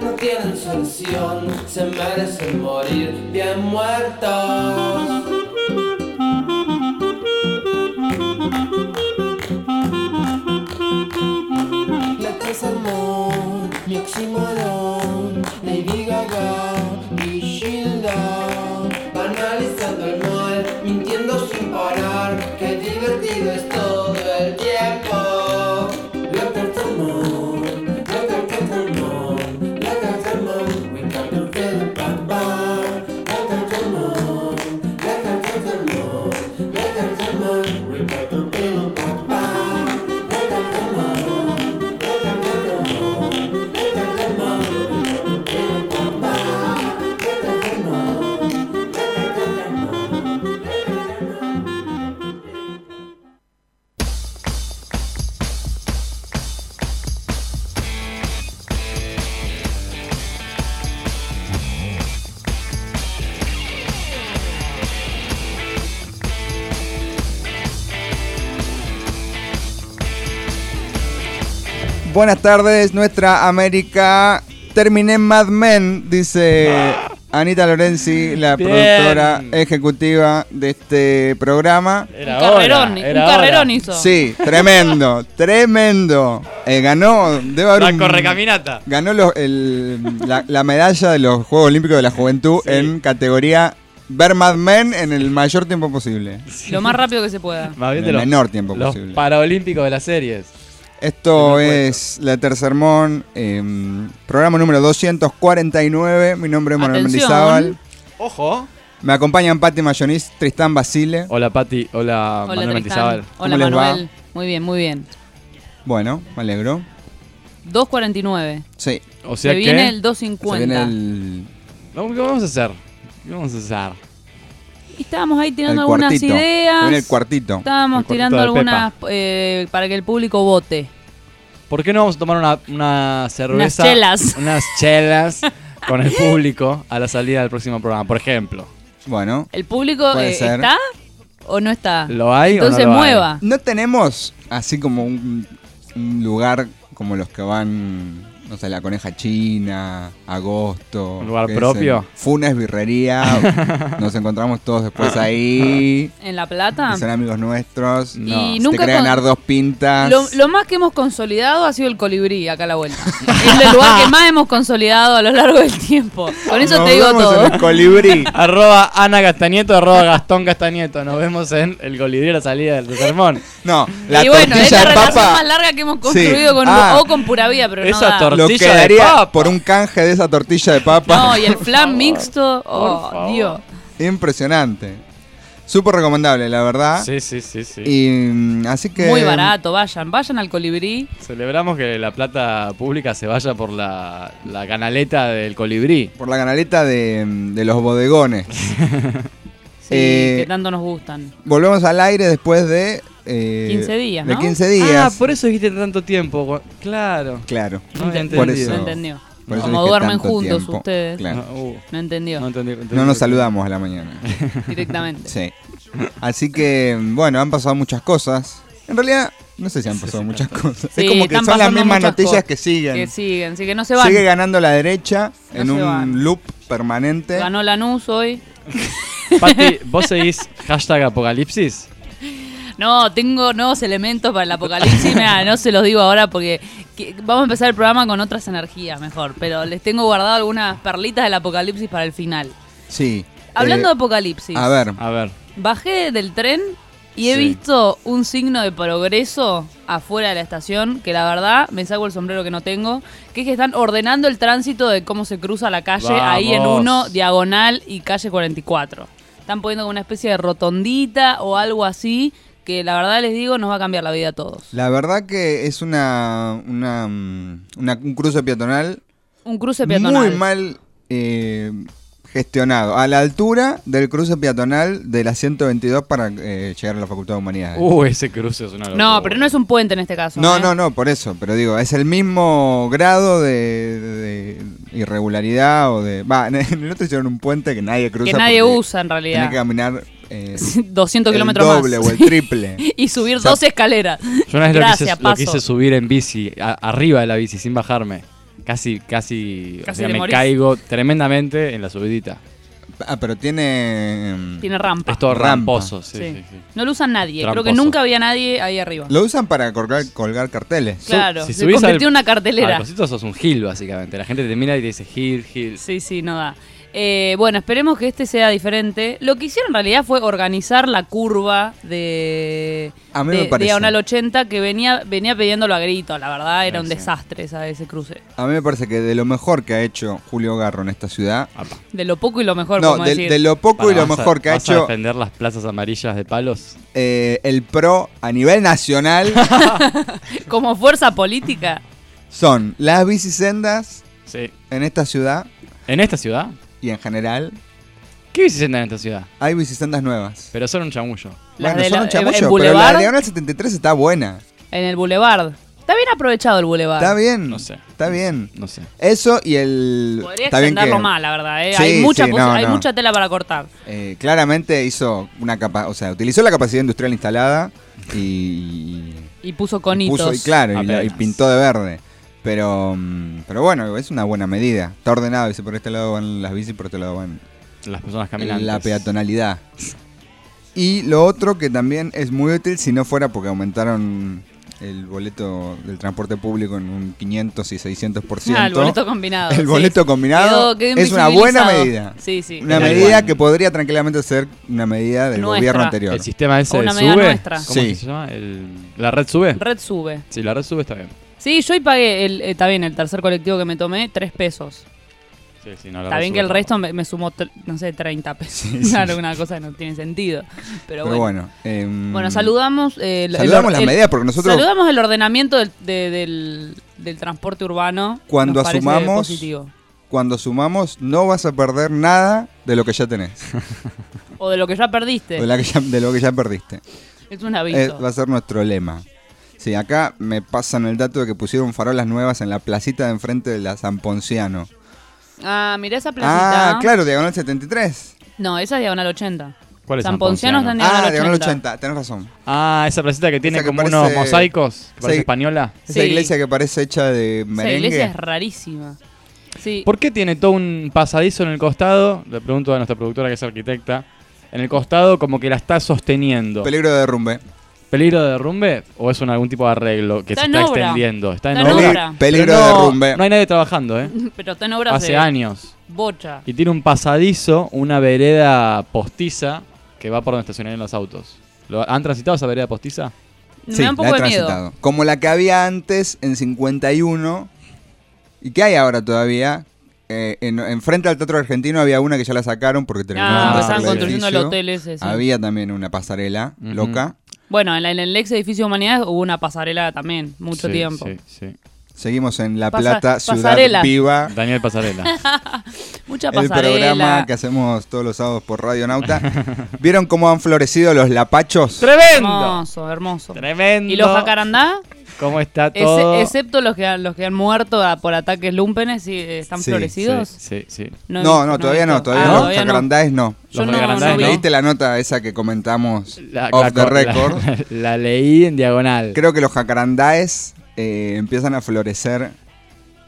no tienen solución, se merecen morir bien muertos. Buenas tardes, nuestra América. Terminé Mad Men, dice Anita Lorenzi, la Bien. productora ejecutiva de este programa. Era un carrerón, hora, era un carrerón hizo. Sí, tremendo, tremendo. Eh, ganó, debe haber La un- correcaminata. Ganó lo- el- la, la medalla de los Juegos Olímpicos de la Juventud Sí. en categoría ver Mad Men en el mayor tiempo posible. Lo más rápido que se pueda. Más bien En de el los, menor tiempo los posible. paraolímpicos de las series. Esto es La Tercermón, eh, programa número 249. Mi nombre es Manuel Atención. Mendizábal. Ojo. Me acompañan Pati Mayonis, Tristán Basile. Hola Pati, hola, Hola, Manuel Tristán. Mendizábal. Hola, les va? Manuel. Muy bien, muy bien. Bueno, me alegro. 2.49. Sí, O sea Se que. viene el se 2.50. viene el, No, ¿Qué vamos a hacer? ¿Qué vamos a hacer? Y estábamos ahí el tirando algunas cuartito. Ideas. viene el cuartito. Estábamos El cuartito tirando algunas eh, para que el público vote. ¿Por qué no vamos a tomar una, una cerveza? chelas. Unas chelas con el público a la salida del próximo programa, por ejemplo. Bueno, ¿El público eh, está o no está? ¿Lo hay o no Entonces lo hay? mueva. no tenemos así como un, un lugar como los que van, no sé, la coneja china, agosto. ¿Un lugar propio? Funes Birrería. Nos encontramos todos después ahí. ¿En La Plata? son amigos nuestros. No. Y Si nunca te querían con- dar dos pintas. Lo, lo más que hemos consolidado ha sido el colibrí acá a la vuelta. es el lugar que más hemos consolidado a lo largo del tiempo. Con eso Nos te digo vemos todo. en el colibrí. Arroba Ana Castañeto, arroba Gastón Castañeto. Nos vemos en el colibrí a la salida del sermón. No, la y bueno, es la de relación papa. más larga que hemos construido Sí. con Ah. o con pura vida, pero Esa no da. Tortilla de quedaría papa. por un canje de esa tortilla de papa. No, y el flan mixto, oh. Dios. Impresionante. Súper recomendable, la verdad. Sí, sí, sí, sí. Y mm, así que. Muy barato, vayan, vayan al colibrí. Celebramos que la plata pública se vaya por la, la canaleta del colibrí. Por la canaleta de, de los bodegones. Sí, Eh, que tanto nos gustan. Volvemos al aire después de. Eh, 15 días, De ¿no? 15 días. Ah, por eso dijiste tanto tiempo. Claro. Claro. No había Ente- por entendido. eso. No entendió. por eso Como duermen juntos tiempo. ustedes. Claro. No, uh, No entendió no entendí- entendí- No nos saludamos a la mañana. directamente. Sí. Así que, bueno, han pasado muchas cosas. En realidad, no sé si han pasado muchas cosas. Sí, es como que son las mismas noticias que siguen. Que siguen, sí que no se van. Sigue ganando la derecha No en un van. loop permanente. Ganó Lanús hoy. Pati, ¿vos seguís hashtag apocalipsis? No, tengo nuevos elementos para el apocalipsis. Mirá, no se los digo ahora porque que- vamos a empezar el programa con otras energías mejor. Pero les tengo guardado algunas perlitas del apocalipsis para el final. Sí. Hablando Eh, de apocalipsis, A ver, A ver. bajé del tren y he Sí. visto un signo de progreso afuera de la estación que la verdad me saco el sombrero que no tengo, que es que están ordenando el tránsito de cómo se cruza la calle ahí en Vamos. uno, diagonal y calle 44. Están poniendo como una especie de rotondita o algo así que la verdad les digo nos va a cambiar la vida a todos. la verdad que es una, una, una- un cruce peatonal Un cruce peatonal. muy mal eh, gestionado a la altura del cruce peatonal de la 122 para eh, llegar a la Facultad de Humanidades. Uh, ese cruce es una locura. No, pero no es un puente en este caso. No, ¿eh? no, no, por eso, pero digo, es el mismo grado de, de irregularidad o de... Va, en el otro hicieron un puente que nadie cruza. Que nadie usa en realidad. que caminar eh, 200 el kilómetros más. doble o el triple. y subir O sea, dos escaleras. Yo una vez lo Gracias, quise, lo quise subir en bici, a- arriba de la bici, sin bajarme. Casi, casi, o Casi sea, te me morís. caigo tremendamente en la subidita. Ah, pero tiene... mm, Tiene rampa. Es todo Rampa. ramposo, sí, Sí. sí, sí. No lo usa nadie. Creo que nunca había nadie ahí arriba. Lo usan para colgar, colgar carteles. Claro, si se convirtió al- en una Al cartelera. cosito sos un gil, básicamente. La gente te mira y te dice gil, gil. Sí, sí, no da. Eh, bueno, esperemos que este sea diferente. Lo que hicieron en realidad fue organizar la curva de, A mí de me parece. Diagonal 80 que venía, venía pidiéndolo a grito. La verdad era un Sí. desastre esa, ese cruce. A mí me parece que de lo mejor que ha hecho Julio Garro en esta ciudad... Apa. De lo poco y lo mejor, No, de, decir. de lo poco y lo a- mejor que ha vas a hecho defender las plazas amarillas de palos. eh, el PRO a nivel nacional Como fuerza política. son las bicisendas Sí. en esta ciudad ¿En esta ciudad? Y en general ¿Qué bicicenda en esta ciudad? hay bicisendas nuevas. Pero son un chamullo. Las bueno, de son la- un chamullo, en pero la Diagonal 73 está buena. en el Boulevard. Está bien aprovechado el Boulevard. Está bien. No sé. Está bien. No sé. Eso y el... Podría está bien extenderlo que, más, la verdad. ¿eh? Sí, hay mucha, sí, posi- no, hay no. mucha tela para cortar. eh, claramente hizo una capa, o sea, utilizó la capacidad industrial instalada y, Y puso conitos. puso y claro, y, la- y Apenas. pintó de verde. Pero, mm, pero bueno, es una buena medida. Está ordenado, dice por este lado van las bicis, por este lado van Las personas caminantes. la peatonalidad. Y lo otro que también es muy útil, si no fuera porque aumentaron el boleto del transporte público en un 500 y 600%. Ah, el boleto combinado. El sí. boleto combinado Quedó- quedó es una buena medida. Sí, sí. Una medida que podría tranquilamente ser una medida del Nuestra. gobierno anterior. El sistema ese una sube. nuestra. ¿Cómo es Sí. que se llama? El- ¿La red sube? Red sube. Sí, la red sube está bien. Sí, yo hoy pagué, el, eh, está bien, el tercer colectivo que me tomé, tres pesos. Sí, sí, no, la Está bien que el resto me, me sumó, tr- no sé, 30 pesos. Sí, sí. Claro, una cosa que no tiene sentido. Pero, Pero bueno. bueno. em, Bueno, saludamos. eh, el- Saludamos el- las el- medidas porque nosotros Saludamos el ordenamiento del, de- del, del transporte urbano. Cuando Nos parece asumamos- positivo. cuando sumamos no vas a perder nada de lo que ya tenés. O de lo que ya perdiste. De, la que ya- de lo que ya perdiste. Es un aviso. Eh, va a ser nuestro lema. Sí, acá me pasan el dato de que pusieron farolas nuevas en la placita de enfrente de la San Ponciano. Ah, mirá esa placita. Ah, claro, diagonal 73. No, esa es diagonal 80. ¿Cuál es San San Ponciano está en diagonal Ah, 80. diagonal 80, tenés razón. Ah, esa placita que tiene Esa que como parece- unos mosaicos, que parece Sí. española. Esa Sí. iglesia que parece hecha de Esa merengue. iglesia es rarísima. Sí. ¿Por qué tiene todo un pasadizo en el costado? Le pregunto a nuestra productora que es arquitecta. En el costado como que la está sosteniendo. Peligro de derrumbe. ¿Peligro de derrumbe o es un, algún tipo de arreglo que Está se está obra. extendiendo? Está en Está obra. obra. Peligro de derrumbe. No hay nadie trabajando, ¿eh? Pero está en obras Hace de años. bocha. Y tiene un pasadizo, una vereda postiza que va por donde estacionarían los autos. ¿Lo, ¿Han transitado esa vereda postiza? Me Sí, da un poco la he de miedo. transitado. Como la que había antes en 51 y que hay ahora todavía. Eh, en, enfrente al Teatro Argentino había una que ya la sacaron porque terminaron Ah, estaban construyendo el edificio. hotel ese. sí. Había también una pasarela loca. Bueno, en, la- en el ex edificio de Humanidades hubo una pasarela también, mucho Sí, tiempo. Sí, sí. Seguimos en La Pasa- Plata, Ciudad pasarela. Viva. Daniel Pasarela. Mucha El pasarela. programa que hacemos todos los sábados por Radio Nauta. ¿Vieron cómo han florecido los lapachos? ¡Tremendo! Hermoso, hermoso. ¡Tremendo! ¿Y los jacarandá? ¿Cómo está Ese- todo? excepto los que, han- los que han muerto a- por ataques lumpenes, ¿sí, eh, ¿están Sí, florecidos? Sí, sí. sí. No, no, todavía no, todavía Ah, no. todavía no. Jacarandáes no. Yo Los no, jacarandás, no. ¿Leíste la nota esa que comentamos La, off la the cor- record? La, la leí en diagonal. Creo que los jacarandáes eh, empiezan a florecer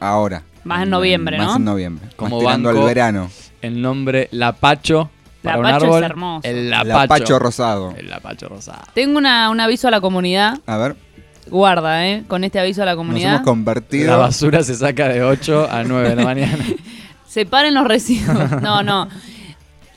ahora. Más en noviembre, Más ¿no? en noviembre. Como Más banco. al verano. El nombre Lapacho para Lapacho un es árbol. hermoso. El Lapacho. Lapacho rosado. El Lapacho rosado. Tengo una, un aviso a la comunidad. A ver, Guarda, ¿eh? Con este aviso a la nos comunidad. hemos convertido. La basura se saca de 8 a 9 de la mañana. Separen los residuos. No, no.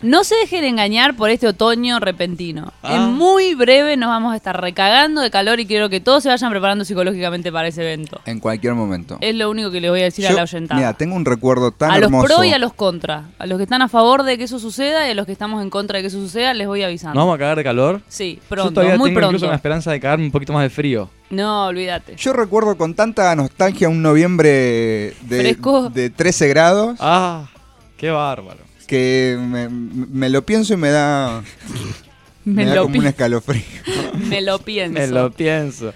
No se dejen engañar por este otoño repentino. Ah. En muy breve nos vamos a estar recagando de calor y quiero que todos se vayan preparando psicológicamente para ese evento. En cualquier momento. Es lo único que les voy a decir a Yo, la oyentada. mira, tengo un recuerdo tan a los hermoso. pro y a los contra. A los que están a favor de que eso suceda y a los que estamos en contra de que eso suceda, les voy avisando. ¿Nos vamos a cagar de calor? Sí, Yo pronto, todavía muy tengo incluso pronto. una esperanza de cagarme un poquito más de frío. No, olvídate. Yo recuerdo con tanta nostalgia un noviembre de, Fresco. de 13 grados. Ah, qué bárbaro. Que me, me lo pienso y me da, me Me, da como un escalofrío. me lo pienso. Me lo pienso.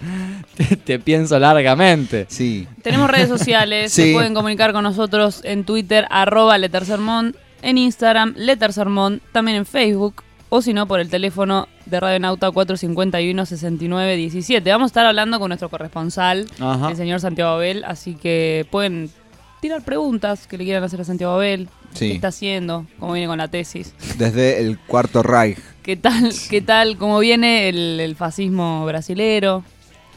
Te, te pienso largamente. Sí. Tenemos redes sociales, Sí. se pueden comunicar con nosotros en Twitter, arroba Letercermón, en Instagram, Letercermón, también en Facebook, o si no, por el teléfono de Radio Nauta 451-6917. Vamos a estar hablando con nuestro corresponsal, Ajá. el señor Santiago Abel, así que pueden tirar preguntas que le quieran hacer a Santiago Abel. Sí. ¿Qué está haciendo? ¿Cómo viene con la tesis? Desde el cuarto Reich. ¿Qué tal, qué tal, cómo viene el, el fascismo brasilero?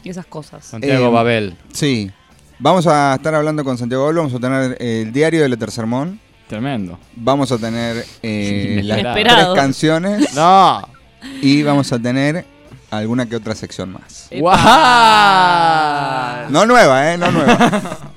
Y esas cosas. Santiago Eh, Babel. Sí. Vamos a estar hablando con Santiago Abel, vamos a tener el diario del Sermón, Tremendo. vamos a tener eh, las tres canciones ¡No! y vamos a tener alguna que otra sección más. ¡Guau! No nueva, ¿eh? No nueva.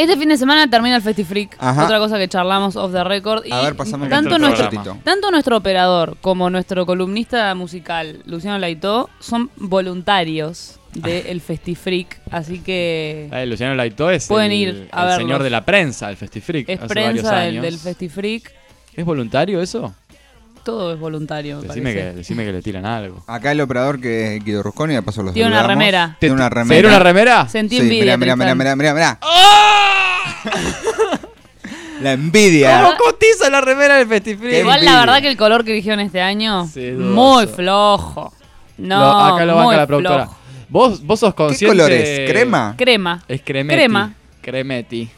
Este fin de semana termina el FestiFreak. Ajá. Otra cosa que charlamos off the record. Y A ver, pasame tanto nuestro, programa. tanto nuestro operador como nuestro columnista musical, Luciano Laitó, son voluntarios del FestiFreak. Así que Eh, Luciano Laito es Pueden el, ir a el verlos. señor de la prensa, el Festifreak. es hace varios prensa del, años. del FestiFreak. ¿Es voluntario eso? Todo es voluntario, me Decime que, parece. decime que le tiran algo. Acá el operador que es Guido Rusconi, de paso los Tiene una remera. Tiene una ¿Se remera. dieron una remera? Sentí Sí, envidia. mirá, mirá, mirá, mirá, mirá, mirá. ¡Ah! La envidia. ¿Cómo cotiza la remera del Festifreak? Qué Igual envidia. la verdad que el color que eligieron este año, muy flojo. No, Lo- acá lo banca la productora. flojo. ¿Vos, vos sos ¿Qué consciente... color es? ¿Crema? Crema. Es cremeti. Crema. Cremeti.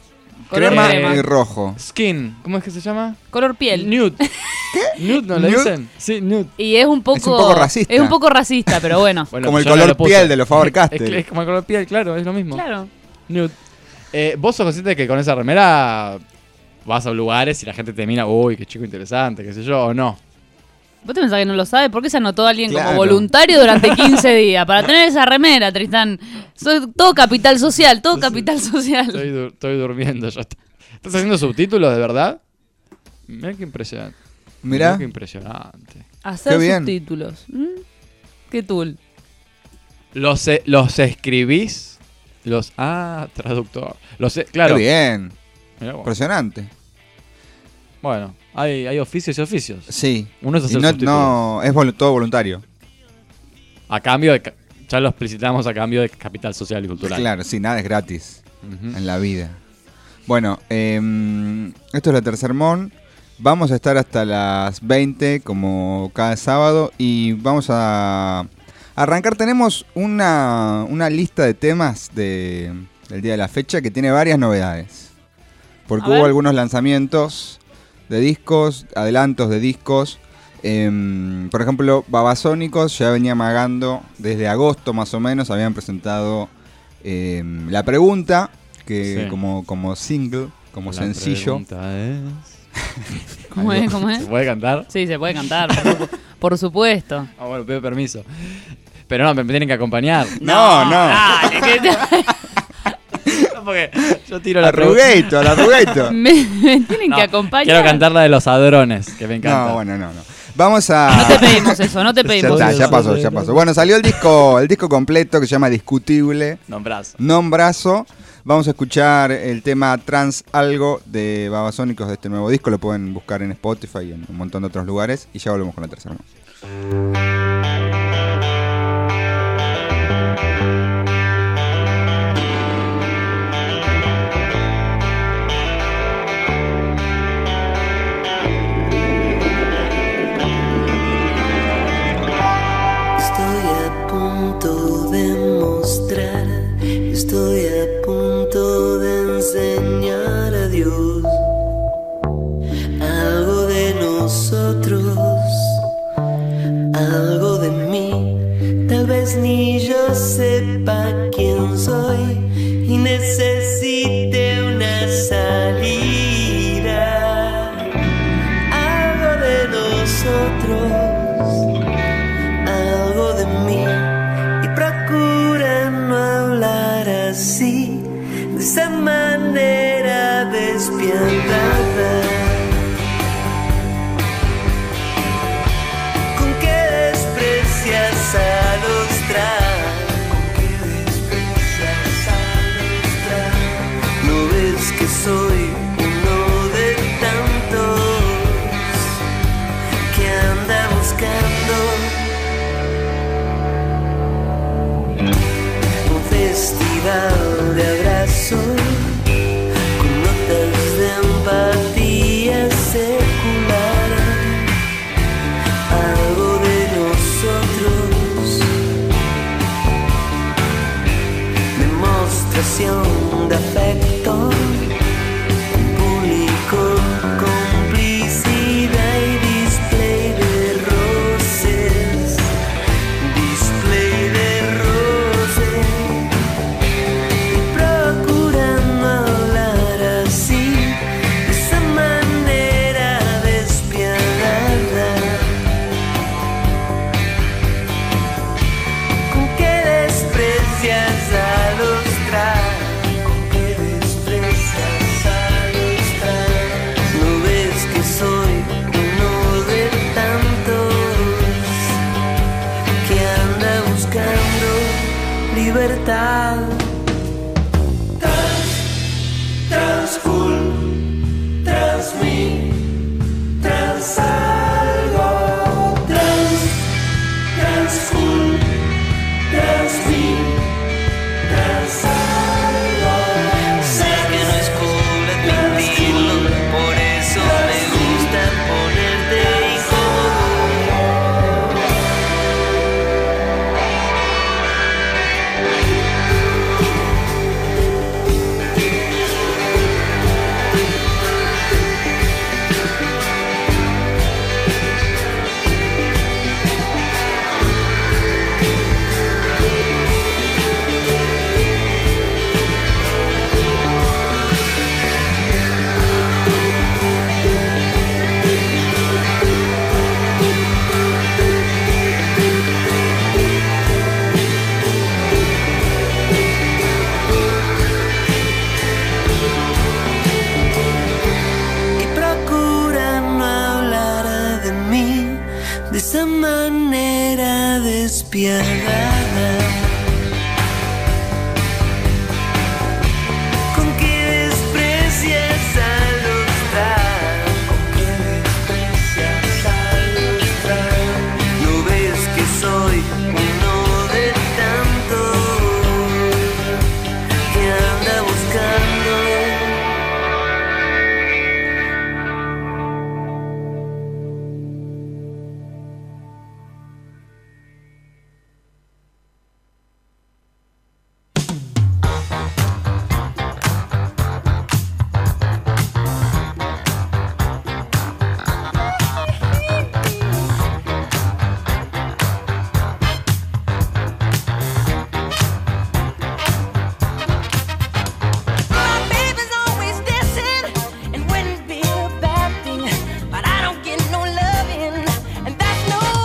Color Crema crema. y rojo. Skin. ¿Cómo es que se llama? Color piel. Nude. ¿Qué? ¿Nude no le Nude? dicen? Sí, nude. Y es un poco. Es un poco racista. Es un poco racista, pero bueno. Bueno, Como el yo no color lo puse. piel de los Faber Es, Castell. es como el color piel, claro, es lo mismo. claro. Nude. Eh, ¿Vos sos consciente de que con esa remera vas a lugares y la gente te mira, uy, qué chico interesante, qué sé yo, o no? ¿Vos te pensás que no lo sabe? ¿Por qué se anotó alguien Claro. como voluntario durante 15 días? Para tener esa remera, Tristán. Soy todo capital social, todo capital social. Estoy, dur- estoy durmiendo ya. ¿Estás haciendo subtítulos de verdad? Mira qué impresionante. Mirá. qué impresionante. Hacer Qué subtítulos. ¿Mm? ¿Qué tool? ¿Los, e- los escribís? Los. Ah, traductor. Los, e- claro. Qué bien. Mirá. Impresionante. Bueno, hay, hay oficios y oficios. Sí. Uno es Y hacer no, subtítulos. no, es vol- todo voluntario. A cambio de. ca- Ya lo explicitamos a cambio de capital social y cultural. Claro, sí, nada es gratis Ujú. en la vida. Bueno, em, esto es la tercer mon. Vamos a estar hasta las 20 como cada sábado y vamos a arrancar. Tenemos una, una lista de temas de, del día de la fecha que tiene varias novedades. Porque A hubo ver. algunos lanzamientos de discos, adelantos de discos. Em, por ejemplo, Babasónicos ya venía magando desde agosto más o menos. Habían presentado em, la pregunta, que Sí. como, como single, como La sencillo. es- ¿Cómo es? ¿Cómo es? ¿Se puede cantar? Sí, se puede cantar, por, supu- por supuesto. Ah, bueno, pido permiso. Pero no, me, tienen que acompañar. No, no. Dale, que te- No, porque yo tiro la. Arrugueito, al arrugueito. me, me tienen No, que acompañar. Quiero cantar la de los hadrones, que me encanta. No, bueno, no, no. Vamos a. No te pedimos eso, no te Ya pedimos está, eso. ya pasó, ya pasó. Bueno, salió el disco, el disco completo que se llama Discutible, Nombrazo. Nombrazo. Vamos a escuchar el tema Trans Algo de Babasónicos de este nuevo disco. Lo pueden buscar en Spotify y en un montón de otros lugares. Y ya volvemos con la tercera. Despiadada. Con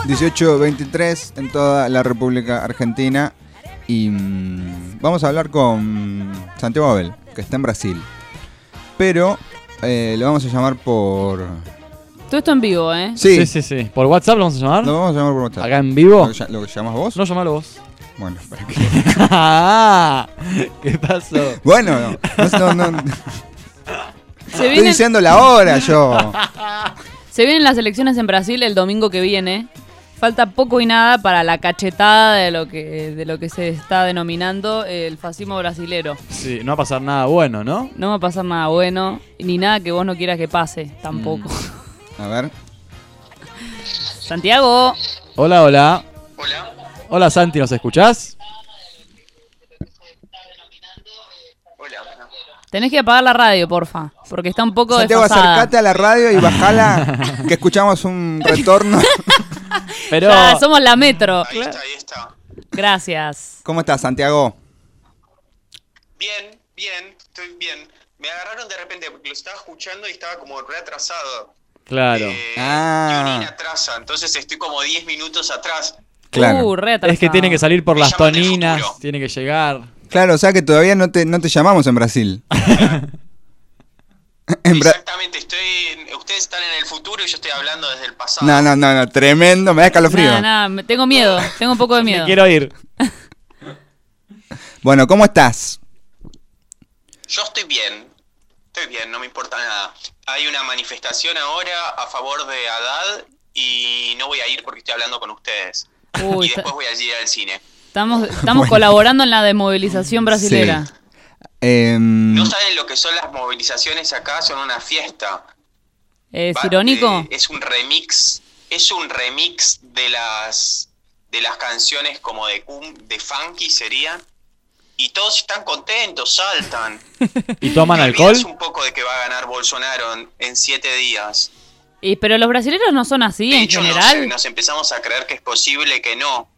18-23 en toda la República Argentina. Y mm, vamos a hablar con Santiago Abel, que está en Brasil. Pero eh, lo vamos a llamar por. Todo esto en vivo, ¿eh? Sí, Sí, sí, sí. ¿Por WhatsApp lo vamos a llamar? lo vamos a llamar por WhatsApp. ¿Acá en vivo? ¿Lo, que lo que vos? No, llamalo vos. Bueno, para Ah, ¿Qué pasó? bueno, no, no, no- no- Se estoy diciendo la hora yo. se vienen las elecciones en Brasil el domingo que viene. Falta poco y nada para la cachetada de lo que, de lo que se está denominando el fascismo brasilero. Sí, no va a pasar nada bueno, ¿no? No va a pasar nada bueno, ni nada que vos no quieras que pase, tampoco. A ver. Santiago, Hola, hola. Hola. Hola, Santi, ¿nos escuchás? tenés que apagar la radio, porfa, porque está un poco Santiago, desfasada. acercate a la radio y bajala, que escuchamos un retorno. Pero. Ya, somos la metro. Ahí está, ahí está. Gracias. ¿Cómo estás, Santiago? Bien, bien, estoy bien. Me agarraron de repente porque lo estaba escuchando y estaba como reatrasado. Claro. Eh, Ah. Atrasa, entonces estoy como 10 minutos atrás. Claro. Uh, re Es que atrasado. tiene que salir por Me las toninas, tiene que llegar. Claro, o sea que todavía no te, no te llamamos en Brasil. En Exactamente, estoy. Ustedes están en el futuro y yo estoy hablando desde el pasado. no, no, no, no, tremendo, me da escalofrío. Nada, nada, me- tengo miedo, tengo un poco de Me miedo. quiero ir. Bueno, ¿cómo estás? Yo estoy bien, estoy bien, no me importa nada. Hay una manifestación ahora a favor de Haddad y no voy a ir porque estoy hablando con ustedes. Uy, y después voy a ir al cine. estamos estamos Bueno. colaborando en la desmovilización brasilera. Sí. Em, No saben lo que son las movilizaciones acá, son una fiesta. ¿Es Va- irónico? eh, es un remix, es un remix de las de las canciones como de de funky serían. Y todos están contentos, saltan. ¿Y toman alcohol? olvidas un poco de que va a ganar Bolsonaro en, en siete días. Y, pero los brasileños no son así De en hecho, nos, general. nos empezamos a creer que es posible que no.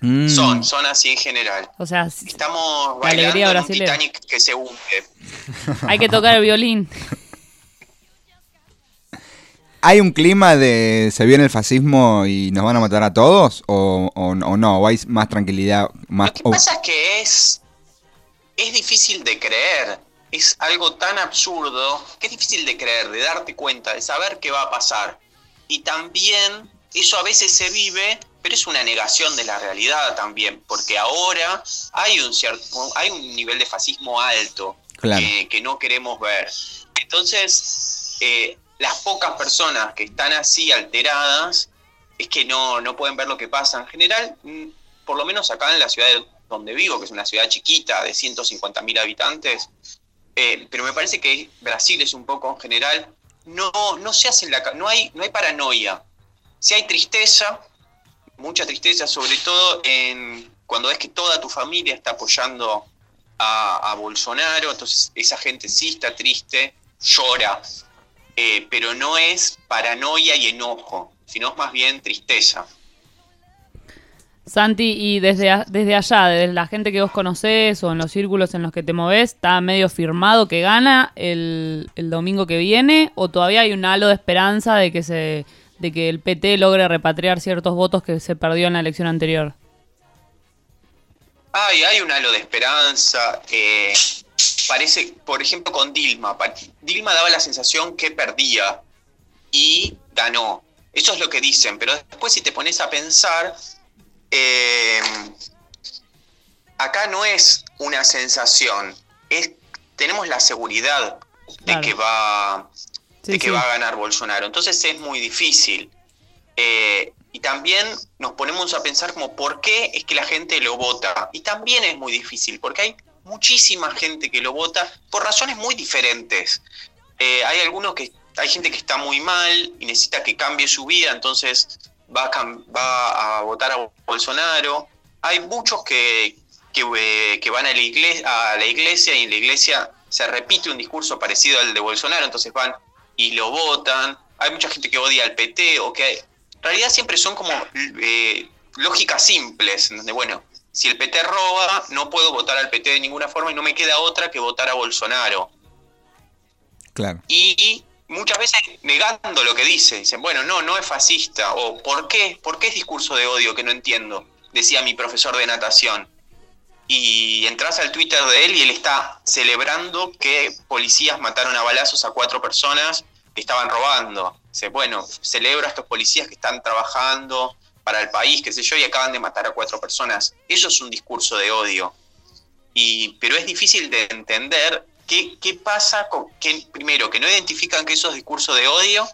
Mm, Son, son así en general. O sea, Estamos La alegría bailando en un. Titanic que se hunde. hay que tocar el violín. ¿Hay un clima de se viene el fascismo y nos van a matar a todos? ¿O, o- o no? ¿O hay más tranquilidad? Más, Lo que pasa es que es, es difícil de creer. Es algo tan absurdo que es difícil de creer, de darte cuenta, de saber qué va a pasar. Y también eso a veces se vive, pero es una negación de la realidad también, porque ahora hay un cierto, hay un nivel de fascismo alto Claro. que, que no queremos ver. Entonces, eh, las pocas personas que están así alteradas es que no, no pueden ver lo que pasa. En general, mm, por lo menos acá en la ciudad de- donde vivo, que es una ciudad chiquita de 150.000 habitantes, eh, pero me parece que Brasil es un poco en general, no, no se hace la, no hay, no hay paranoia. Si hay tristeza, mucha tristeza, sobre todo en cuando ves que toda tu familia está apoyando a, Bolsonaro, entonces esa gente sí está triste, llora, eh, pero no es paranoia y enojo, sino es más bien tristeza. Santi, y desde, desde allá, desde la gente que vos conocés o en los círculos en los que te movés, ¿está medio firmado que gana el, el domingo que viene? ¿O todavía hay un halo de esperanza de que, se, de que el PT logre repatriar ciertos votos que se perdió en la elección anterior? Ay, hay un halo de esperanza. eh, parece, por ejemplo, con Dilma. Dilma daba la sensación que perdía y ganó. Eso es lo que dicen, pero después si te pones a pensar, eh, acá no es una sensación, es tenemos la seguridad de que va Sí, de que sí. va a ganar Bolsonaro. Entonces es muy difícil. Eh, y también nos ponemos a pensar como por qué es que la gente lo vota. Y también es muy difícil, porque hay muchísima gente que lo vota por razones muy diferentes. Eh, hay algunos que, hay gente que está muy mal y necesita que cambie su vida, entonces va a, cam- va a votar a Bolsonaro. Hay muchos que, que, eh, que van a la, iglesia, a la iglesia y en la iglesia se repite un discurso parecido al de Bolsonaro, entonces van y lo votan. Hay mucha gente que odia al PT o que... En realidad siempre son como eh, lógicas simples, en donde, bueno, si el PT roba, no puedo votar al PT de ninguna forma y no me queda otra que votar a Bolsonaro. Claro. Y muchas veces negando lo que dice, dicen, bueno, no, no es fascista, o ¿por qué? ¿Por qué es discurso de odio que no entiendo? Decía mi profesor de natación. Y entras al Twitter de él y él está celebrando que policías mataron a balazos a cuatro personas que estaban robando. Bueno, celebro a estos policías que están trabajando para el país, qué sé yo, y acaban de matar a cuatro personas. Eso es un discurso de odio. Y, pero es difícil de entender qué, qué pasa con que, primero, que no identifican que eso es discurso de odio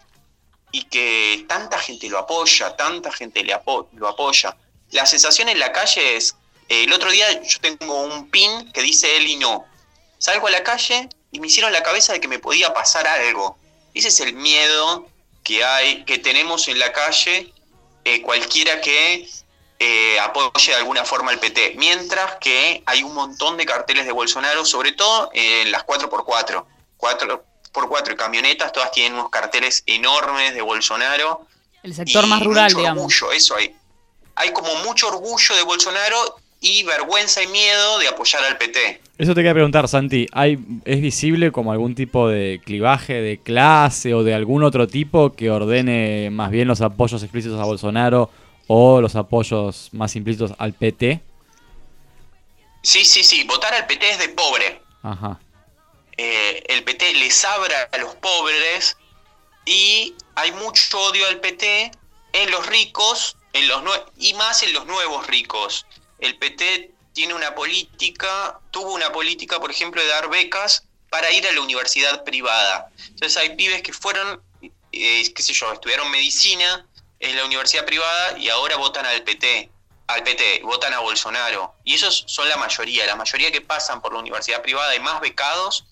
y que tanta gente lo apoya, tanta gente le lo apoya. La sensación en la calle es, eh, el otro día yo tengo un pin que dice él y no. Salgo a la calle y me hicieron la cabeza de que me podía pasar algo. Ese es el miedo que hay, que tenemos en la calle, eh, cualquiera que eh, apoye de alguna forma al PT. Mientras que hay un montón de carteles de Bolsonaro, sobre todo en las 4x4. 4x4 y camionetas, todas tienen unos carteles enormes de Bolsonaro. El sector y más rural, mucho digamos. Orgullo, eso hay. Hay como mucho orgullo de Bolsonaro y vergüenza y miedo de apoyar al PT. Eso te quería preguntar, Santi. ¿Hay, ¿Es visible como algún tipo de clivaje de clase o de algún otro tipo que ordene más bien los apoyos explícitos a Bolsonaro o los apoyos más implícitos al PT? Sí, sí, sí, votar al PT es de pobre. Ajá. eh, el PT les abra a los pobres y hay mucho odio al PT en los ricos en los y más en los nuevos ricos. El PT tiene una política, tuvo una política, por ejemplo, de dar becas para ir a la universidad privada. Entonces hay pibes que fueron, eh, qué sé yo, estudiaron medicina en la universidad privada y ahora votan al PT. Al PT, votan a Bolsonaro. Y esos son la mayoría. La mayoría que pasan por la universidad privada y más becados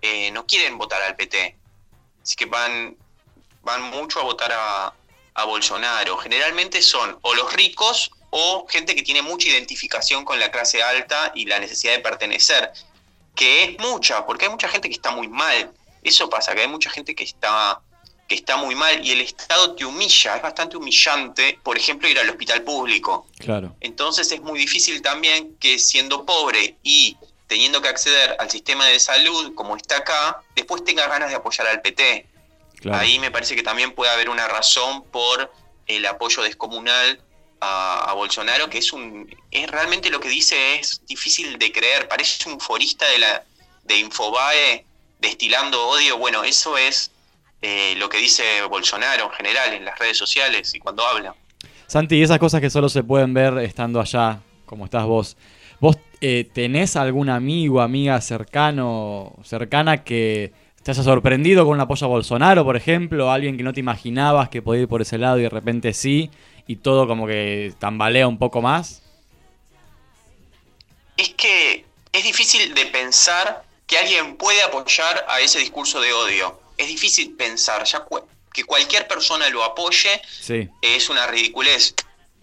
eh, no quieren votar al PT. Así que van, van mucho a votar a, a Bolsonaro. Generalmente son o los ricos o gente que tiene mucha identificación con la clase alta y la necesidad de pertenecer. Que es mucha, porque hay mucha gente que está muy mal. Eso pasa, que hay mucha gente que está, que está muy mal y el Estado te humilla. Es bastante humillante, por ejemplo, ir al hospital público. Claro. Entonces es muy difícil también que siendo pobre y teniendo que acceder al sistema de salud como está acá, después tenga ganas de apoyar al PT. Claro. Ahí me parece que también puede haber una razón por el apoyo descomunal a, Bolsonaro, que es un es realmente lo que dice es difícil de creer, parece un forista de la de Infobae destilando odio. Bueno, eso es eh, lo que dice Bolsonaro en general en las redes sociales y cuando habla. Santi, esas cosas que solo se pueden ver estando allá, como estás vos. ¿Vos eh, tenés algún amigo, amiga cercano, cercana que te haya sorprendido con un apoyo a Bolsonaro, por ejemplo? Alguien que no te imaginabas que podía ir por ese lado y de repente sí, y todo como que tambalea un poco más. es que es difícil de pensar que alguien puede apoyar a ese discurso de odio. Es difícil pensar ya cu- que cualquier persona lo apoye Sí, es una ridiculez,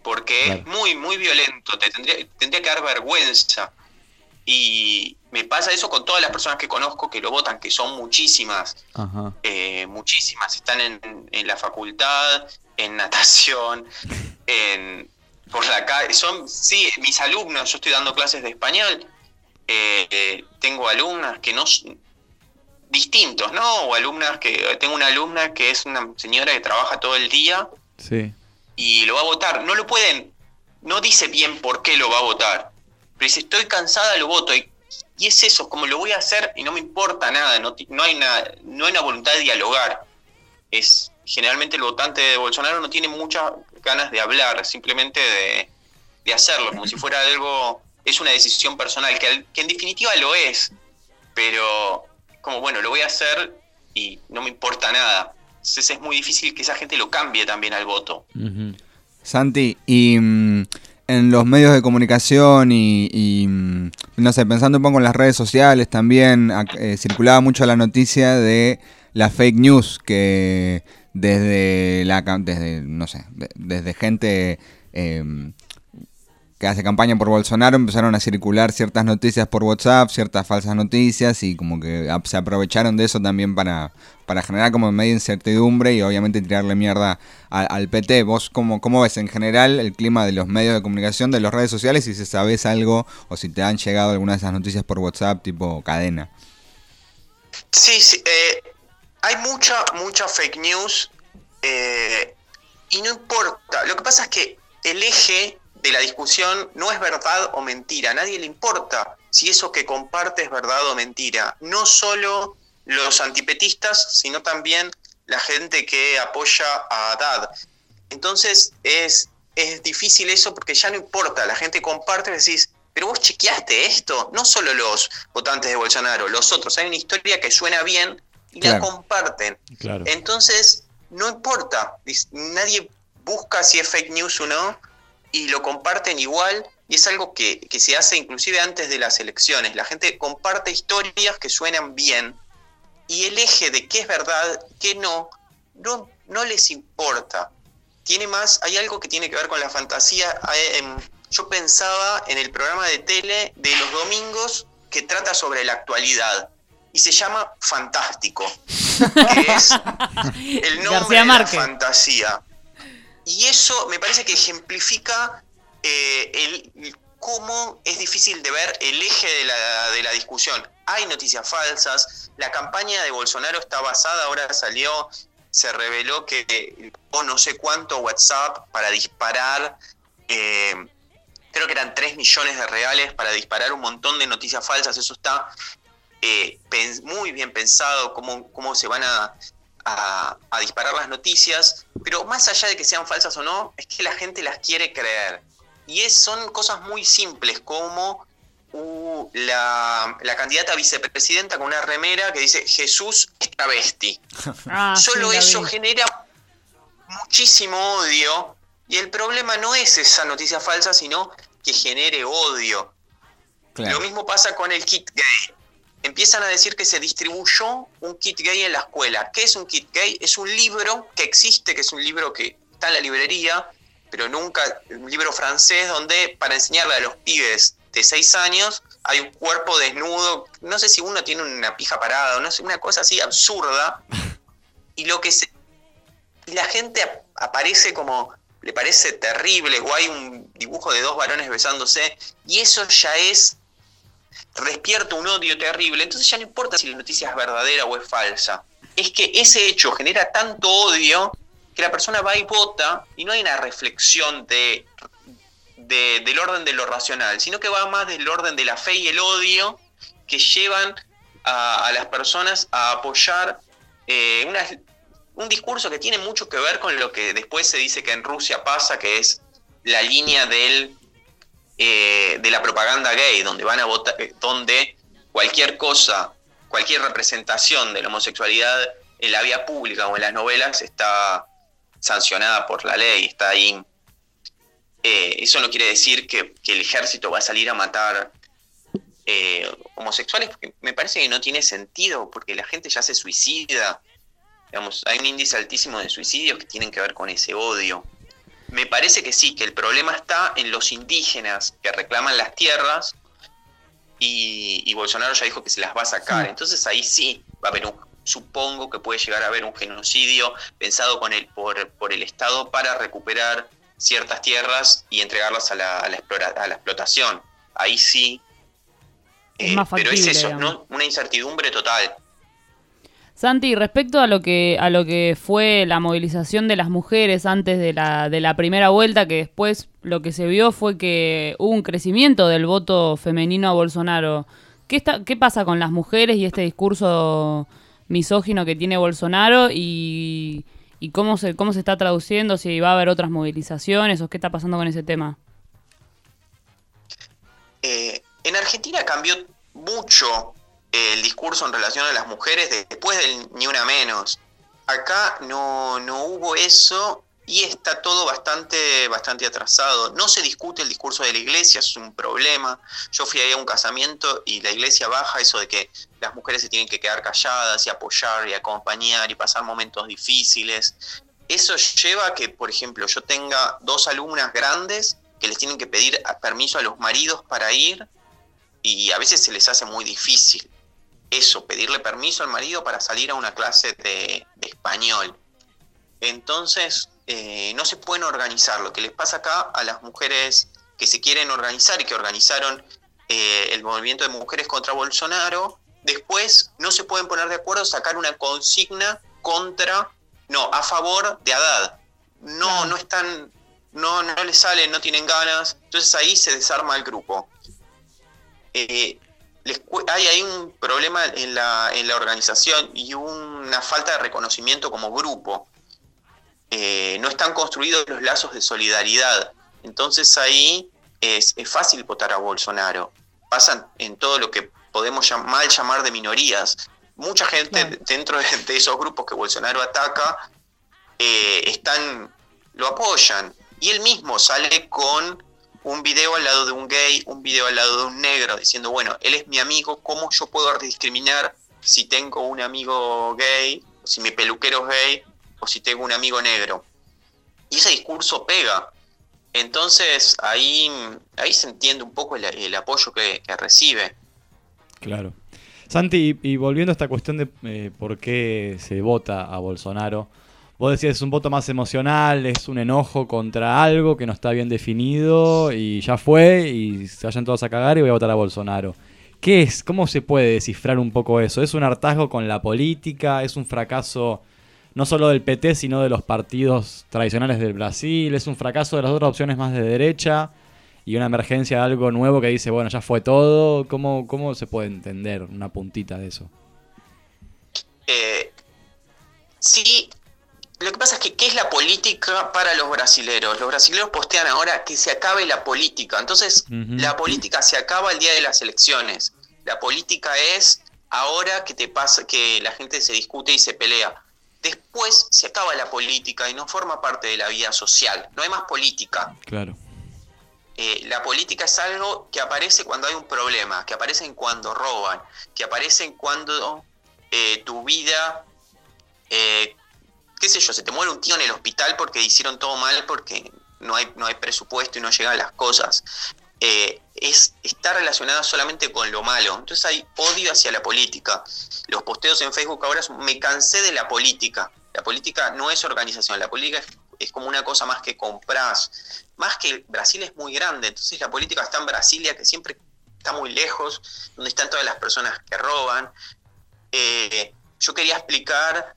porque Claro. es muy, muy violento, te tendría, tendría que dar vergüenza. Y me pasa eso con todas las personas que conozco que lo votan, que son muchísimas, ajá. eh, muchísimas. Están en, en la facultad, en natación, en, por la calle. Son, sí, mis alumnos, yo estoy dando clases de español. eh, eh, tengo alumnas que no. distintos, ¿no? O alumnas que. Tengo una alumna que es una señora que trabaja todo el día Sí, y lo va a votar. No lo pueden. No dice bien por qué lo va a votar. Pero dice, estoy cansada, lo voto. Y, y es eso, como lo voy a hacer y no me importa nada. No, no, hay, una, no hay una voluntad de dialogar. Es, generalmente el votante de Bolsonaro no tiene muchas ganas de hablar, simplemente de, de hacerlo, como si fuera algo, es una decisión personal, que, al- que en definitiva lo es, pero como bueno, lo voy a hacer y no me importa nada. Entonces es muy difícil que esa gente lo cambie también al voto. Santi, y mm, en los medios de comunicación y, y, mm, no sé, pensando un poco en las redes sociales también, eh, circulaba mucho la noticia de la fake news que desde la desde no sé, de- desde gente eh, que hace campaña por Bolsonaro empezaron a circular ciertas noticias por WhatsApp, ciertas falsas noticias y como que se aprovecharon de eso también para, para generar como media incertidumbre y obviamente tirarle mierda a- al PT. ¿Vos cómo, cómo ves en general el clima de los medios de comunicación, de las redes sociales y si sabes algo o si te han llegado algunas de esas noticias por WhatsApp tipo cadena? Sí, sí, eh, hay mucha, mucha fake news eh, y no importa. Lo que pasa es que el eje de la discusión no es verdad o mentira. A nadie le importa si eso que comparte es verdad o mentira. No solo los antipetistas, sino también la gente que apoya a Haddad. Entonces es, es difícil eso porque ya no importa. La gente comparte y decís, pero vos chequeaste esto. No solo los votantes de Bolsonaro, los otros. Hay una historia que suena bien y la comparten. Claro. Entonces, no importa, nadie busca si es fake news o no, y lo comparten igual, y es algo que, que se hace inclusive antes de las elecciones. La gente comparte historias que suenan bien, y el eje de qué es verdad, qué no, no, no les importa. Tiene más, hay algo que tiene que ver con la fantasía. em, Yo pensaba en el programa de tele de los domingos que trata sobre la actualidad, y se llama Fantástico, que es el nombre de la fantasía. Y eso me parece que ejemplifica eh, el, el cómo es difícil de ver el eje de la, de la discusión. Hay noticias falsas, la campaña de Bolsonaro está basada, ahora salió, se reveló que o no sé cuánto WhatsApp para disparar, eh, creo que eran 3 millones de reales para disparar un montón de noticias falsas, eso está eh, muy bien pensado, cómo, cómo se van a, a- a disparar las noticias, pero más allá de que sean falsas o no, es que la gente las quiere creer. Y es, son cosas muy simples, como uh, la, la candidata a vicepresidenta con una remera que dice Jesús es travesti. Ah, Solo sí, eso genera muchísimo odio y el problema no es esa noticia falsa, sino que genere odio. Claro. Lo mismo pasa con el kit gay. Empiezan a decir que se distribuyó un kit gay en la escuela. ¿Qué es un kit gay? Es un libro que existe, que es un libro que está en la librería, pero nunca, un libro francés donde para enseñarle a los pibes de 6 años hay un cuerpo desnudo, no sé si uno tiene una pija parada, no sé, una cosa así absurda. Y lo que se, y la gente ap- aparece como le parece terrible o hay un dibujo de dos varones besándose y eso ya es despierta un odio terrible. Entonces ya no importa si la noticia es verdadera o es falsa. Es que ese hecho genera tanto odio que la persona va y vota y no hay una reflexión de, de- del orden de lo racional sino que va más del orden de la fe y el odio que llevan a, las personas a apoyar eh, un discurso que tiene mucho que ver con lo que después se dice que en Rusia pasa, que es la línea del, eh, de la propaganda gay, donde van a votar, eh, donde cualquier cosa, cualquier representación de la homosexualidad en la vía pública o en las novelas está sancionada por la ley, está ahí. Eh, eso no quiere decir que, el ejército va a salir a matar eh, homosexuales, porque me parece que no tiene sentido, porque la gente ya se suicida. Hay un índice altísimo de suicidios que tienen que ver con ese odio. Me parece que sí, que el problema está en los indígenas que reclaman las tierras y, y Bolsonaro ya dijo que se las va a sacar. Entonces ahí sí va a haber un, supongo que puede llegar a haber un genocidio pensado con el, por, por el Estado para recuperar ciertas tierras y entregarlas a la, a la, explora- a la explotación. Ahí sí. Es Eh, pero es eso, digamos. ¿no? Una incertidumbre total. Santi, respecto a lo que a lo que fue la movilización de las mujeres antes de la, de la primera vuelta, que después lo que se vio fue que hubo un crecimiento del voto femenino a Bolsonaro. ¿Qué, está, qué pasa con las mujeres y este discurso misógino que tiene Bolsonaro? Y, ¿Y cómo se, cómo se está traduciendo? Si va a haber otras movilizaciones o qué está pasando con ese tema. Eh, en Argentina cambió mucho el discurso en relación a las mujeres después del Ni Una Menos. Acá no, no hubo eso y está todo bastante, bastante atrasado. No se discute el discurso de la iglesia, es un problema. Yo fui ahí a un casamiento y la iglesia baja eso de que las mujeres se tienen que quedar calladas y apoyar y acompañar y pasar momentos difíciles. Eso lleva a que, por ejemplo, yo tenga dos alumnas grandes que les tienen que pedir permiso a los maridos para ir y a veces se les hace muy difícil eso, pedirle permiso al marido para salir a una clase de, de español. Entonces, eh, no se pueden organizar. Lo que les pasa acá a las mujeres que se quieren organizar y que organizaron eh, el movimiento de mujeres contra Bolsonaro, después no se pueden poner de acuerdo, sacar una consigna contra, no, a favor de Haddad. No, no están, no, no les salen, no tienen ganas. Entonces ahí se desarma el grupo. Eh, les hay ahí un problema en la, en la organización y una falta de reconocimiento como grupo. Eh, no están construidos los lazos de solidaridad. Entonces ahí es, es fácil votar a Bolsonaro. Pasan en todo lo que podemos llam- mal llamar de minorías. Mucha gente dentro de, de esos grupos que Bolsonaro ataca eh, están, lo apoyan. Y él mismo sale con un video al lado de un gay, un video al lado de un negro, diciendo, bueno, él es mi amigo, ¿cómo yo puedo discriminar si tengo un amigo gay, si mi peluquero es gay, o si tengo un amigo negro? Y ese discurso pega. Entonces ahí, ahí se entiende un poco el, apoyo que, recibe. Claro. Santi, y, y volviendo a esta cuestión de eh, por qué se vota a Bolsonaro, vos decías es un voto más emocional, es un enojo contra algo que no está bien definido y ya fue y se vayan todos a cagar y voy a votar a Bolsonaro. ¿Qué es? ¿Cómo se puede descifrar un poco eso? ¿Es un hartazgo con la política? ¿Es un fracaso no solo del PT, sino de los partidos tradicionales del Brasil? ¿Es un fracaso de las otras opciones más de derecha? y una emergencia de algo nuevo que dice, bueno, ya fue todo. ¿Cómo, cómo se puede entender una puntita de eso? Eh, sí, lo que pasa es que ¿qué es la política para los brasileros? Los brasileros postean ahora que se acabe la política. Entonces, la política se acaba el día de las elecciones. La política es ahora que te pasa, que la gente se discute y se pelea. Después se acaba la política y no forma parte de la vida social. No hay más política. Claro. Eh, la política es algo que aparece cuando hay un problema, que aparece en cuando roban, que aparece en cuando eh, tu vida, eh, qué sé yo, se te muere un tío en el hospital porque hicieron todo mal, porque no hay, no hay presupuesto y no llegan las cosas. Eh, es, está relacionada solamente con lo malo. Entonces hay odio hacia la política. Los posteos en Facebook ahora me cansé de la política. La política no es organización, la política es, es como una cosa más que compras. Más que Brasil es muy grande, entonces la política está en Brasilia, que siempre está muy lejos, donde están todas las personas que roban. Eh, yo quería explicar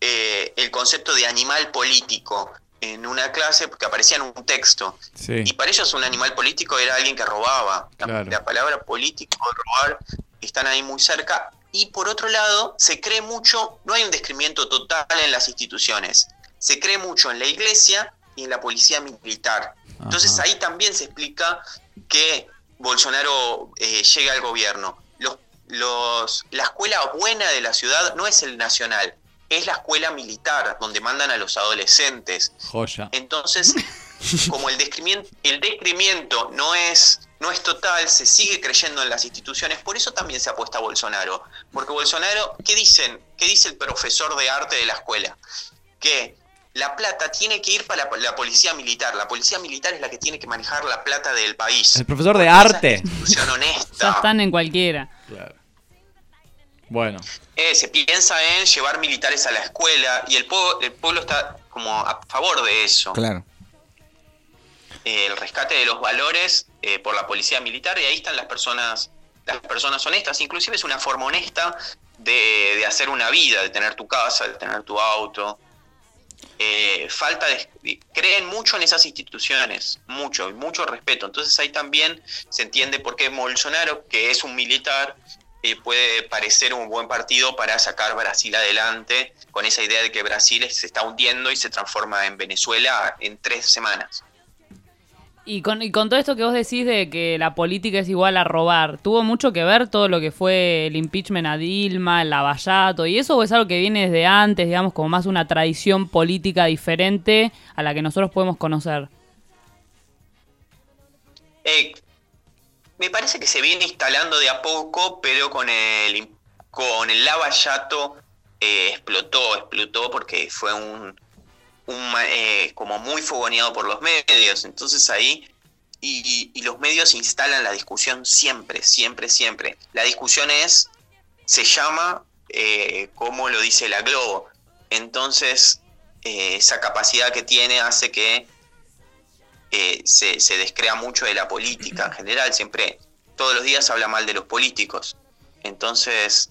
eh, el concepto de animal político en una clase porque aparecía en un texto. Sí. Y para ellos un animal político era alguien que robaba. La- Claro. La, palabra político, robar, están ahí muy cerca. Y por otro lado, se cree mucho, no hay un descrimiento total en las instituciones. Se cree mucho en la iglesia y en la policía militar. Entonces ahí también se explica que Bolsonaro eh, llega al gobierno. Los, los, la escuela buena de la ciudad no es el nacional, es la escuela militar, donde mandan a los adolescentes. Joya. Entonces, como el descrimiento, el descrimiento no es, no es total, se sigue creyendo en las instituciones, por eso también se apuesta a Bolsonaro. Porque Bolsonaro, ¿qué dicen? ¿Qué dice el profesor de arte de la escuela? Que la plata tiene que ir para la, la policía militar. La policía militar es la que tiene que manejar la plata del país. El profesor de esa es arte. la institución Ya honesta. están en cualquiera. Claro. Bueno, Eh, se piensa en llevar militares a la escuela y el pueblo, el pueblo está como a favor de eso. Claro. eh, el rescate de los valores eh, por la policía militar y ahí están las personas las personas honestas inclusive es una forma honesta de, de hacer una vida de tener tu casa de tener tu auto Eh, falta de creen mucho en esas instituciones mucho y mucho respeto entonces ahí también se entiende por qué Bolsonaro que es un militar eh, puede parecer un buen partido para sacar Brasil adelante con esa idea de que Brasil se está hundiendo y se transforma en Venezuela en tres semanas. Y con, y con todo esto que vos decís de que la política es igual a robar, ¿tuvo mucho que ver todo lo que fue el impeachment a Dilma, el lavallato y eso o es algo que viene desde antes, digamos, como más una tradición política diferente a la que nosotros podemos conocer? Eh, me parece que se viene instalando de a poco, pero con el, con el lavallato eh, explotó, explotó porque fue un, un eh, como muy fogoneado por los medios. Entonces ahí, y, y los medios instalan la discusión siempre, siempre, siempre. La discusión es, se llama, eh, como lo dice la Globo. Entonces, eh, esa capacidad que tiene hace que eh, se, se descrea mucho de la política en general. Siempre, todos los días habla mal de los políticos. Entonces,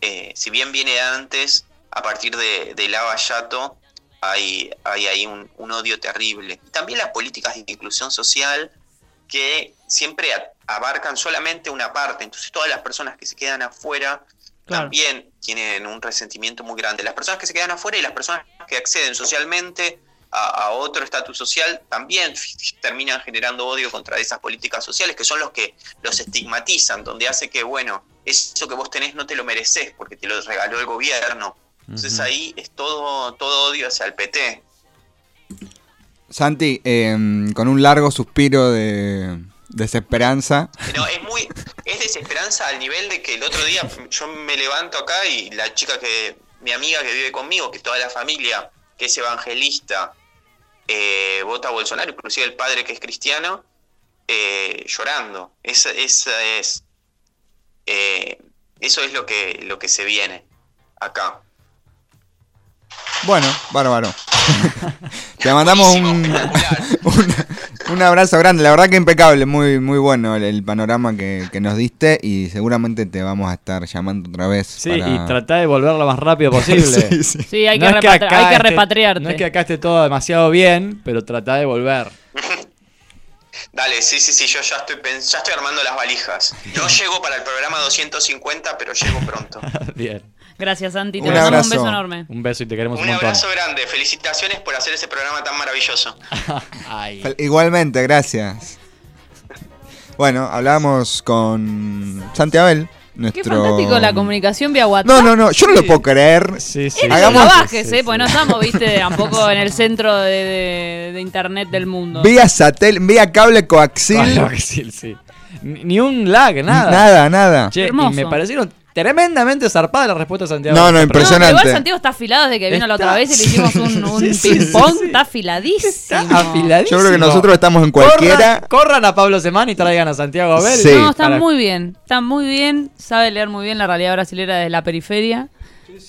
eh, si bien viene de antes, a partir de, de Lava Yato, hay, hay ahí un, un odio terrible. Y también las políticas de inclusión social que siempre abarcan solamente una parte. Entonces, todas las personas que se quedan afuera Claro. también tienen un resentimiento muy grande. Las personas que se quedan afuera y las personas que acceden socialmente a, a otro estatus social también terminan generando odio contra esas políticas sociales que son los que los estigmatizan, donde hace que, bueno, eso que vos tenés no te lo mereces porque te lo regaló el gobierno. Entonces ahí es todo, todo odio hacia el PT. Santi, em, con un largo suspiro de desesperanza. Pero es muy, es desesperanza al nivel de que el otro día yo me levanto acá y la chica que, mi amiga que vive conmigo, que toda la familia, que es evangelista, eh, vota a Bolsonaro, inclusive el padre que es cristiano, eh, llorando. Esa, esa es, eh, eso es lo que, lo que se viene acá. Bueno, bárbaro. Te mandamos un, un abrazo grande. La verdad que impecable, muy, muy bueno el, el panorama que, que nos diste y seguramente te vamos a estar llamando otra vez. Sí, para- y trata de volver lo más rápido posible. Sí, sí. Sí, hay, No que, es que repatri- acá hay que esté- repatriarte. No es que acá esté todo demasiado bien, pero trata de volver. Dale, sí, sí, sí, yo ya estoy, ya estoy armando las valijas. No llego para el programa 250, pero llego pronto. bien. Gracias, Santi. Te Un mandamos un abrazo. beso enorme. Un beso y te queremos un, Un montón. abrazo grande, felicitaciones por hacer ese programa tan maravilloso. Ay. Igualmente, gracias. Bueno, hablábamos con Santi Abel, nuestro... Qué fantástico la comunicación vía WhatsApp. No, no, no, yo no lo puedo creer. Sí, sí. No Hagamos- bajes, Sí, eh, sí. porque no estamos, viste, tampoco en el centro de, de- de internet del mundo. Vía satel, vía cable coaxil. Que sí. Ni, un lag, nada. Nada, nada. Che, y me parecieron tremendamente zarpadas las respuestas de Santiago. No, no, impresionante. igual Santiago está afilado desde que vino la otra vez y le hicimos un, un Sí, sí, ping-pong. sí, sí. Está afiladísimo. Está afiladísimo. Yo creo que nosotros estamos en cualquiera. Corran, corran a Pablo Semán y traigan a Santiago Abel. Sí. No, está Para- muy bien. Está muy bien. Sabe leer muy bien la realidad brasilera desde la periferia.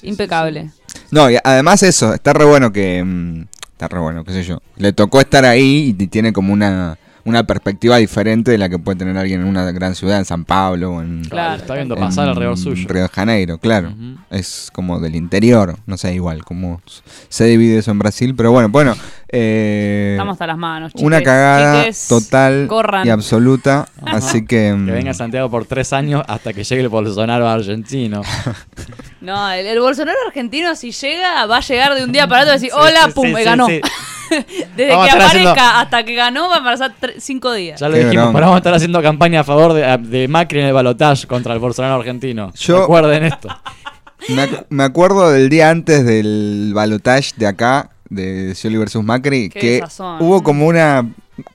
Impecable. No, y además eso, está re bueno que... mm, Está re bueno, qué sé yo. Le tocó estar ahí y tiene como una, una perspectiva diferente de la que puede tener alguien en una gran ciudad, en San Pablo o en... Claro. Está viendo pasar alrededor en suyo. Río de Janeiro, claro. Es como del interior, no sé, igual, como se divide eso en Brasil, pero bueno, bueno. Eh, Estamos hasta las manos. una chiques, cagada chiques, total corran. y absoluta, así que... Que mm, venga Santiago por tres años hasta que llegue el Bolsonaro argentino. No, el, el Bolsonaro argentino, si llega, va a llegar de un día para otro y decir: Hola, sí, pum, sí, me ganó. sí. Desde Vamos que aparezca haciendo- hasta que ganó, va a pasar cinco días. Ya lo Qué dijimos, pero vamos a estar haciendo campaña a favor de, de Macri en el balotaje contra el Bolsonaro argentino. Yo- Recuerden esto. Me, ac- me acuerdo del día antes del balotage de acá, de Scioli versus Macri, Qué que desazón. hubo como una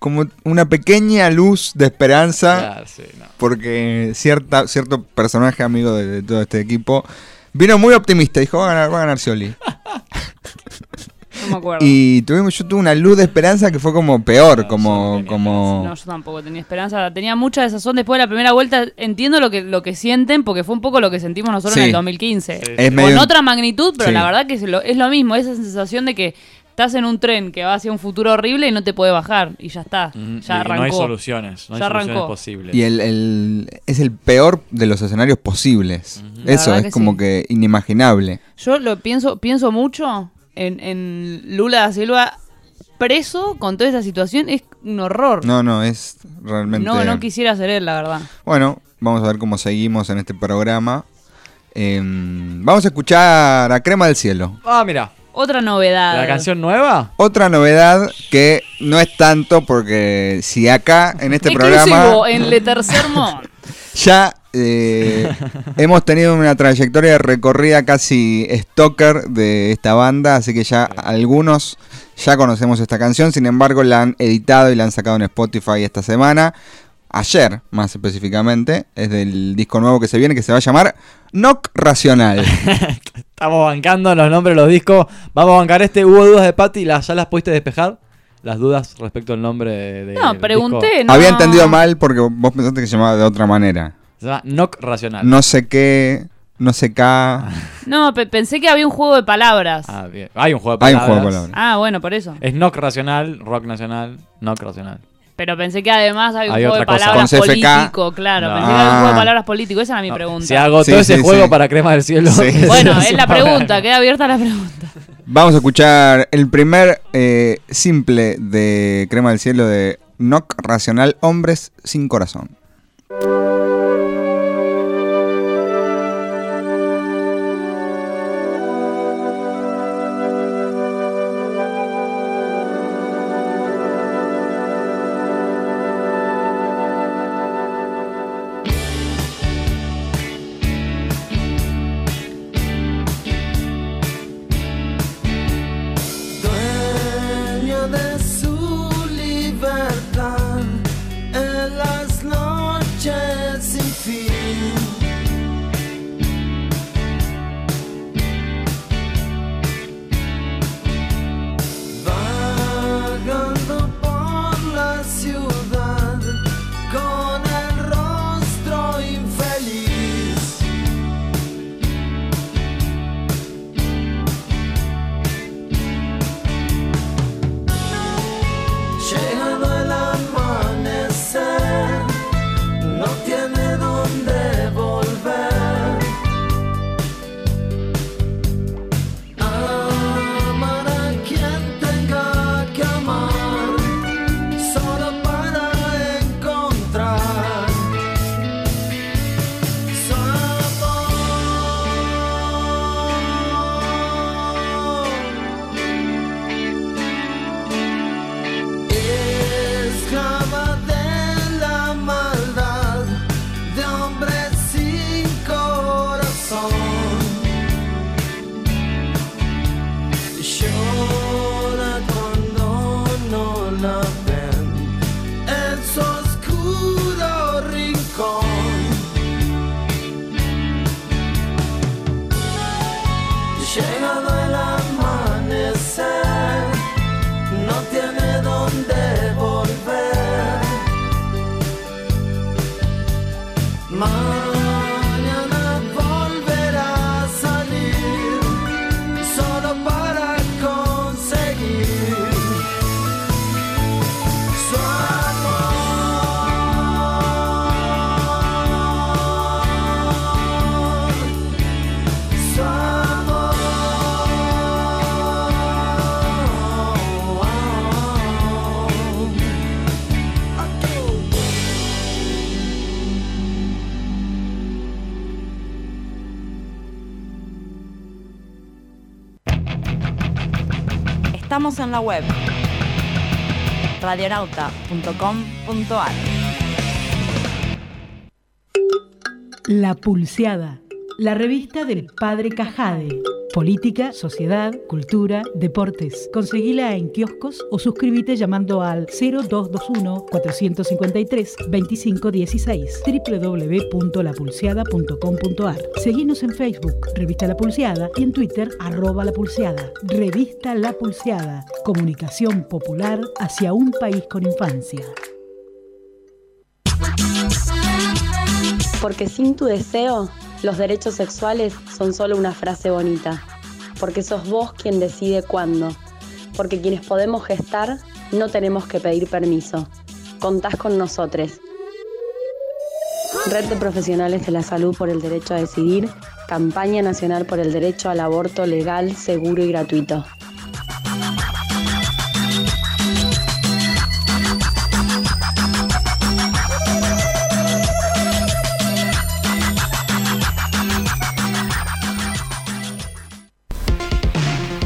como una pequeña luz de esperanza Claro, sí, no. porque cierta, cierto personaje amigo de, de todo este equipo vino muy optimista, dijo va a ganar, va a ganar Scioli. No me acuerdo. Y tuvimos, yo tuve una luz de esperanza que fue como peor, No, yo como, no como No, yo tampoco tenía esperanza. Tenía mucha desazón después de la primera vuelta. Entiendo lo que, lo que sienten, porque fue un poco lo que sentimos nosotros Sí. en el 2015. Sí, Es Con medio- otra magnitud, pero Sí. la verdad que es lo, es lo mismo. Esa sensación de que estás en un tren que va hacia un futuro horrible y no te puede bajar. Y ya está. Ya arrancó. No hay soluciones, no hay Ya soluciones arrancó. posibles. Y el, el- es el peor de los escenarios posibles. Eso es que como sí. que inimaginable. Yo lo pienso, pienso mucho en, en Lula da Silva preso con toda esta situación es un horror. No, no, es realmente... no, no quisiera ser él, la verdad. Bueno, vamos a ver cómo seguimos en este programa. Em, vamos a escuchar a Crema del Cielo. Ah, mira. Otra novedad. ¿La canción nueva? Otra novedad que no es tanto porque si acá en este Exclusivo programa en Le Tercer Mon. ya eh, hemos tenido una trayectoria recorrida casi stalker de esta banda, así que ya algunos ya conocemos esta canción, sin embargo la han editado y la han sacado en Spotify esta semana. Ayer, más específicamente, es del disco nuevo que se viene, que se va a llamar Knock Racional. Estamos bancando los nombres de los discos. Vamos a bancar este. ¿Hubo dudas de Patty? ¿Las, ¿Ya las pudiste despejar? Las dudas respecto al nombre de. de- No, pregunté, disco. no. Había entendido mal porque vos pensaste que se llamaba de otra manera. Se llama Knock Racional. No sé qué, no sé qué. No, pe- pensé que había un juego de palabras. Ah, Ah, bien. Hay un juego de Hay un palabras. juego de palabras. bueno, por eso. Es Knock Racional, Rock Nacional, Knock Racional. Pero pensé que además había un Hay juego de otra cosa. palabras Con CFK. político, claro. No. Pensé que había un juego de Ah. palabras político. Esa era mi pregunta. Si hago Sí, todo ese sí, juego sí. para Crema del Cielo. Sí. Bueno, se es la pregunta, queda abierta la pregunta. Vamos a escuchar el primer eh, simple de Crema del Cielo de Knock Racional, Hombres sin Corazón. Estamos en la web radionauta.com.ar La Pulseada, la revista del padre Cajade. Política, sociedad, cultura, deportes. Conseguila en kioscos o suscríbete llamando al 0221-453-2516 www.lapulseada.com.ar Seguinos en Facebook, Revista La Pulseada y en Twitter, arroba La Pulseada. Revista La Pulseada, comunicación popular hacia un país con infancia. Porque sin tu deseo, los derechos sexuales son solo una frase bonita. Porque sos vos quien decide cuándo. Porque quienes podemos gestar, no tenemos que pedir permiso. Contás con nosotros. Red de Profesionales de la Salud por el Derecho a Decidir, Campaña Nacional por el Derecho al Aborto Legal, Seguro y Gratuito.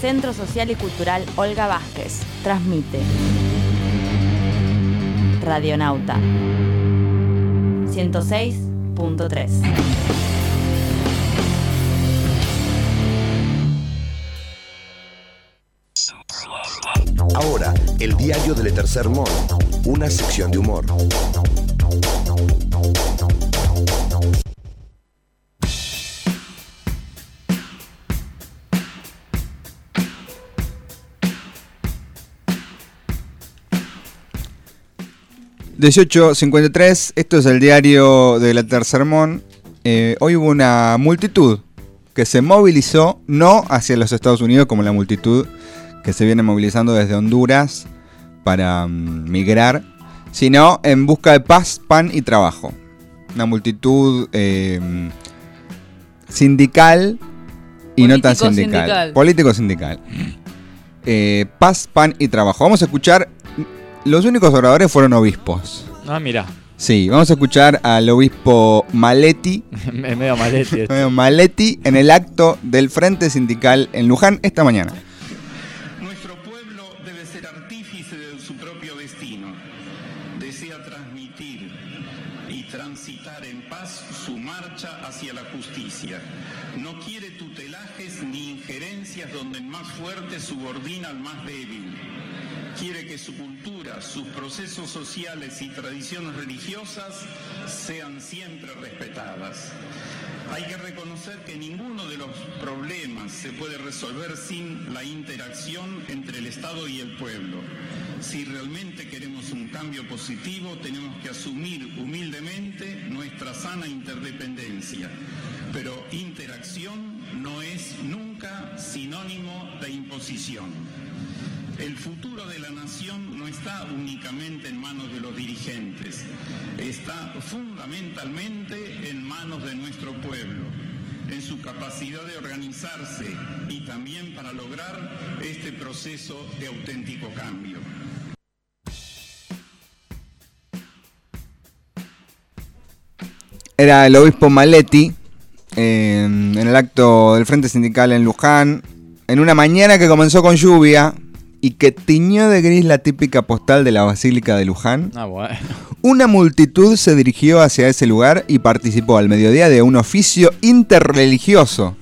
Centro Social y Cultural Olga Vázquez, transmite Radionauta 106.3. Ahora, el diario del Tercer Mon, una sección de humor. ...18.53... esto es el diario de la Tercermón. Eh, hoy hubo una multitud que se movilizó, no hacia los Estados Unidos como la multitud que se viene movilizando desde Honduras para mm, migrar, sino en busca de paz, pan y trabajo. Una multitud eh, sindical y no tan sindical. Político-sindical. Político-sindical. Eh, paz, pan y trabajo. Vamos a escuchar. Los únicos oradores fueron obispos. Ah, mira. Sí, vamos a escuchar al obispo Maletti. medio malete. esto. medio Maletti en el acto del Frente Sindical en Luján esta mañana. Nuestro pueblo debe ser artífice de su propio destino. Desea transmitir y transitar en paz su marcha hacia la justicia. No quiere tutelajes ni injerencias donde el más fuerte subordina al más débil. Quiere que su cultura, sus procesos sociales y tradiciones religiosas sean siempre respetadas. Hay que reconocer que ninguno de los problemas se puede resolver sin la interacción entre el Estado y el pueblo. Si realmente queremos un cambio positivo, tenemos que asumir humildemente nuestra sana interdependencia. Pero interacción no es nunca sinónimo de imposición. El futuro de la nación no está únicamente en manos de los dirigentes, está fundamentalmente en manos de nuestro pueblo, en su capacidad de organizarse y también para lograr este proceso de auténtico cambio. Era el obispo Maletti en el acto del Frente Sindical en Luján, en una mañana que comenzó con lluvia y que tiñó de gris la típica postal de la Basílica de Luján. Ah, bueno. Una multitud se dirigió hacia ese lugar y participó al mediodía de un oficio interreligioso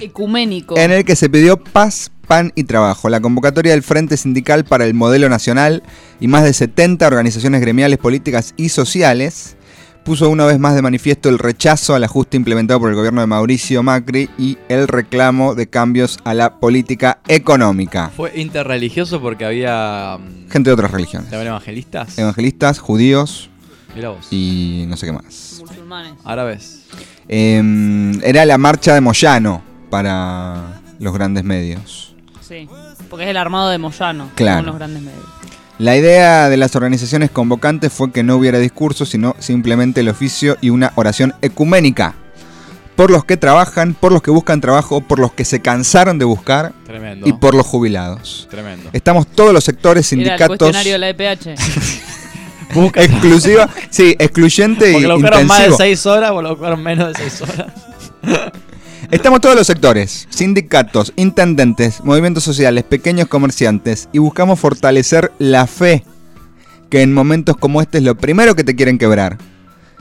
Ecuménico. en el que se pidió paz, pan y trabajo. La convocatoria del Frente Sindical para el Modelo Nacional y más de 70 organizaciones gremiales, políticas y sociales puso una vez más de manifiesto el rechazo al ajuste implementado por el gobierno de Mauricio Macri y el reclamo de cambios a la política económica. Fue interreligioso porque había. mm, Gente de otras religiones. ¿Estaban evangelistas? Evangelistas, judíos Mira vos. y no sé qué más. Musulmanes. Árabes. Eh, era la marcha de Moyano para los grandes medios. Sí. Porque es el armado de Moyano. Claro. Con los grandes medios. La idea de las organizaciones convocantes fue que no hubiera discurso, sino simplemente el oficio y una oración ecuménica. Por los que trabajan, por los que buscan trabajo, por los que se cansaron de buscar Tremendo. y por los jubilados. Tremendo. Estamos todos los sectores, Era el sindicatos, cuestionario de la EPH. Busca- exclusiva, sí, excluyente y Porque lo buscaron más de intensivo. 6 horas o lo buscaron menos de 6 horas. Estamos todos los sectores, sindicatos, intendentes, movimientos sociales, pequeños comerciantes y buscamos fortalecer la fe, que en momentos como este es lo primero que te quieren quebrar.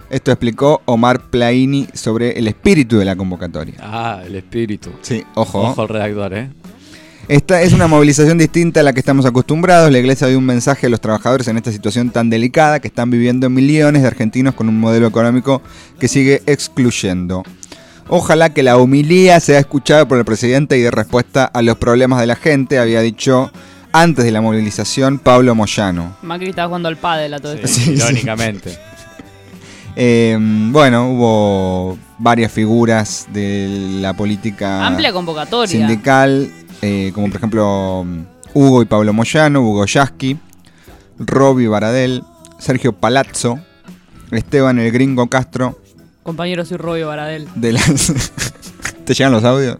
Esto explicó Omar Plaini sobre el espíritu de la convocatoria. Ah, el espíritu. Sí, ojo. Ojo al redactor, ¿eh? Esta es una movilización distinta a la que estamos acostumbrados. La iglesia dio un mensaje a los trabajadores en esta situación tan delicada que están viviendo millones de argentinos con un modelo económico que sigue excluyendo. Ojalá que la humilía sea escuchada por el presidente y de respuesta a los problemas de la gente, había dicho antes de la movilización Pablo Moyano. Macri estaba jugando al pádel a todo esto. Sí, irónicamente. Eh, bueno, hubo varias figuras de la política Amplia convocatoria. sindical, eh, como por ejemplo mm, Hugo y Pablo Moyano, Hugo Yasky, Roby Baradel, Sergio Palazzo, Esteban el Gringo Castro, Compañero soy Robio Baradel. de las... ¿Te llegan los audios?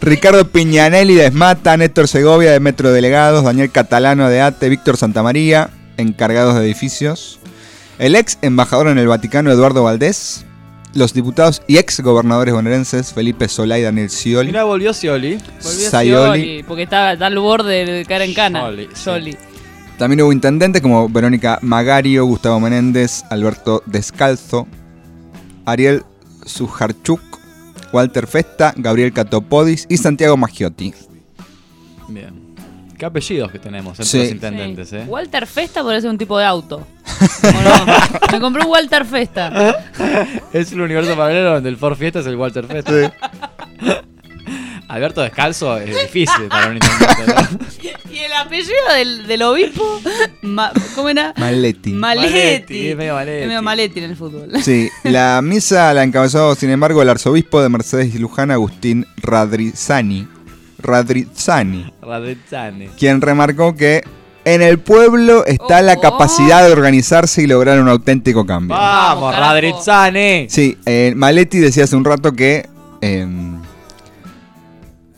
Ricardo Piñanelli de Esmata, Néstor Segovia de Metro Delegados, Daniel Catalano de ATE, Víctor Santamaría, encargados de edificios, el ex embajador en el Vaticano Eduardo Valdés, los diputados y ex gobernadores bonaerenses Felipe Solá y Daniel Scioli, Mira, volvió Scioli. Volvió Scioli. Porque está, está al borde de caer en cana. Scioli, sí. Scioli. También hubo intendentes como Verónica Magario, Gustavo Menéndez, Alberto Descalzo, Ariel Sujarchuk, Walter Festa, Gabriel Catopodis y Santiago Maggiotti. Bien. Qué apellidos que tenemos entre Sí. los intendentes, ¿eh? Walter Festa parece un tipo de auto. Me compré un Walter Festa. Es el universo paralelo donde el Ford Fiesta es el Walter Festa. Alberto Descalzo es difícil para un intendente. ¿no? Y el apellido del, del obispo, Ma- ¿cómo era? Maletti. Maletti. Maletti, es medio Maletti. Es medio Maletti en el fútbol. Sí, la misa la encabezó, sin embargo, el arzobispo de Mercedes y Luján, Agustín Radrizani. Radrizani, Radezzani. quien remarcó que en el pueblo está la Oh. capacidad de organizarse y lograr un auténtico cambio. Vamos. Radrizzani. Sí, eh, Maletti decía hace un rato que em,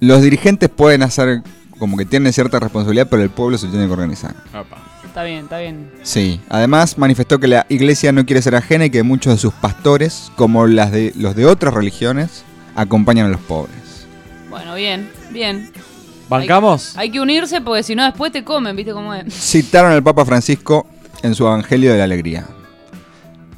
los dirigentes pueden hacer como que tienen cierta responsabilidad, pero el pueblo se tiene que organizar. Está bien, está bien. Sí, además manifestó que la iglesia no quiere ser ajena y que muchos de sus pastores, como las de los de otras religiones, acompañan a los pobres. Bueno, bien, bien. ¿Bancamos? Hay que unirse porque si no después te comen, ¿viste cómo es? Citaron al Papa Francisco en su Evangelio de la Alegría,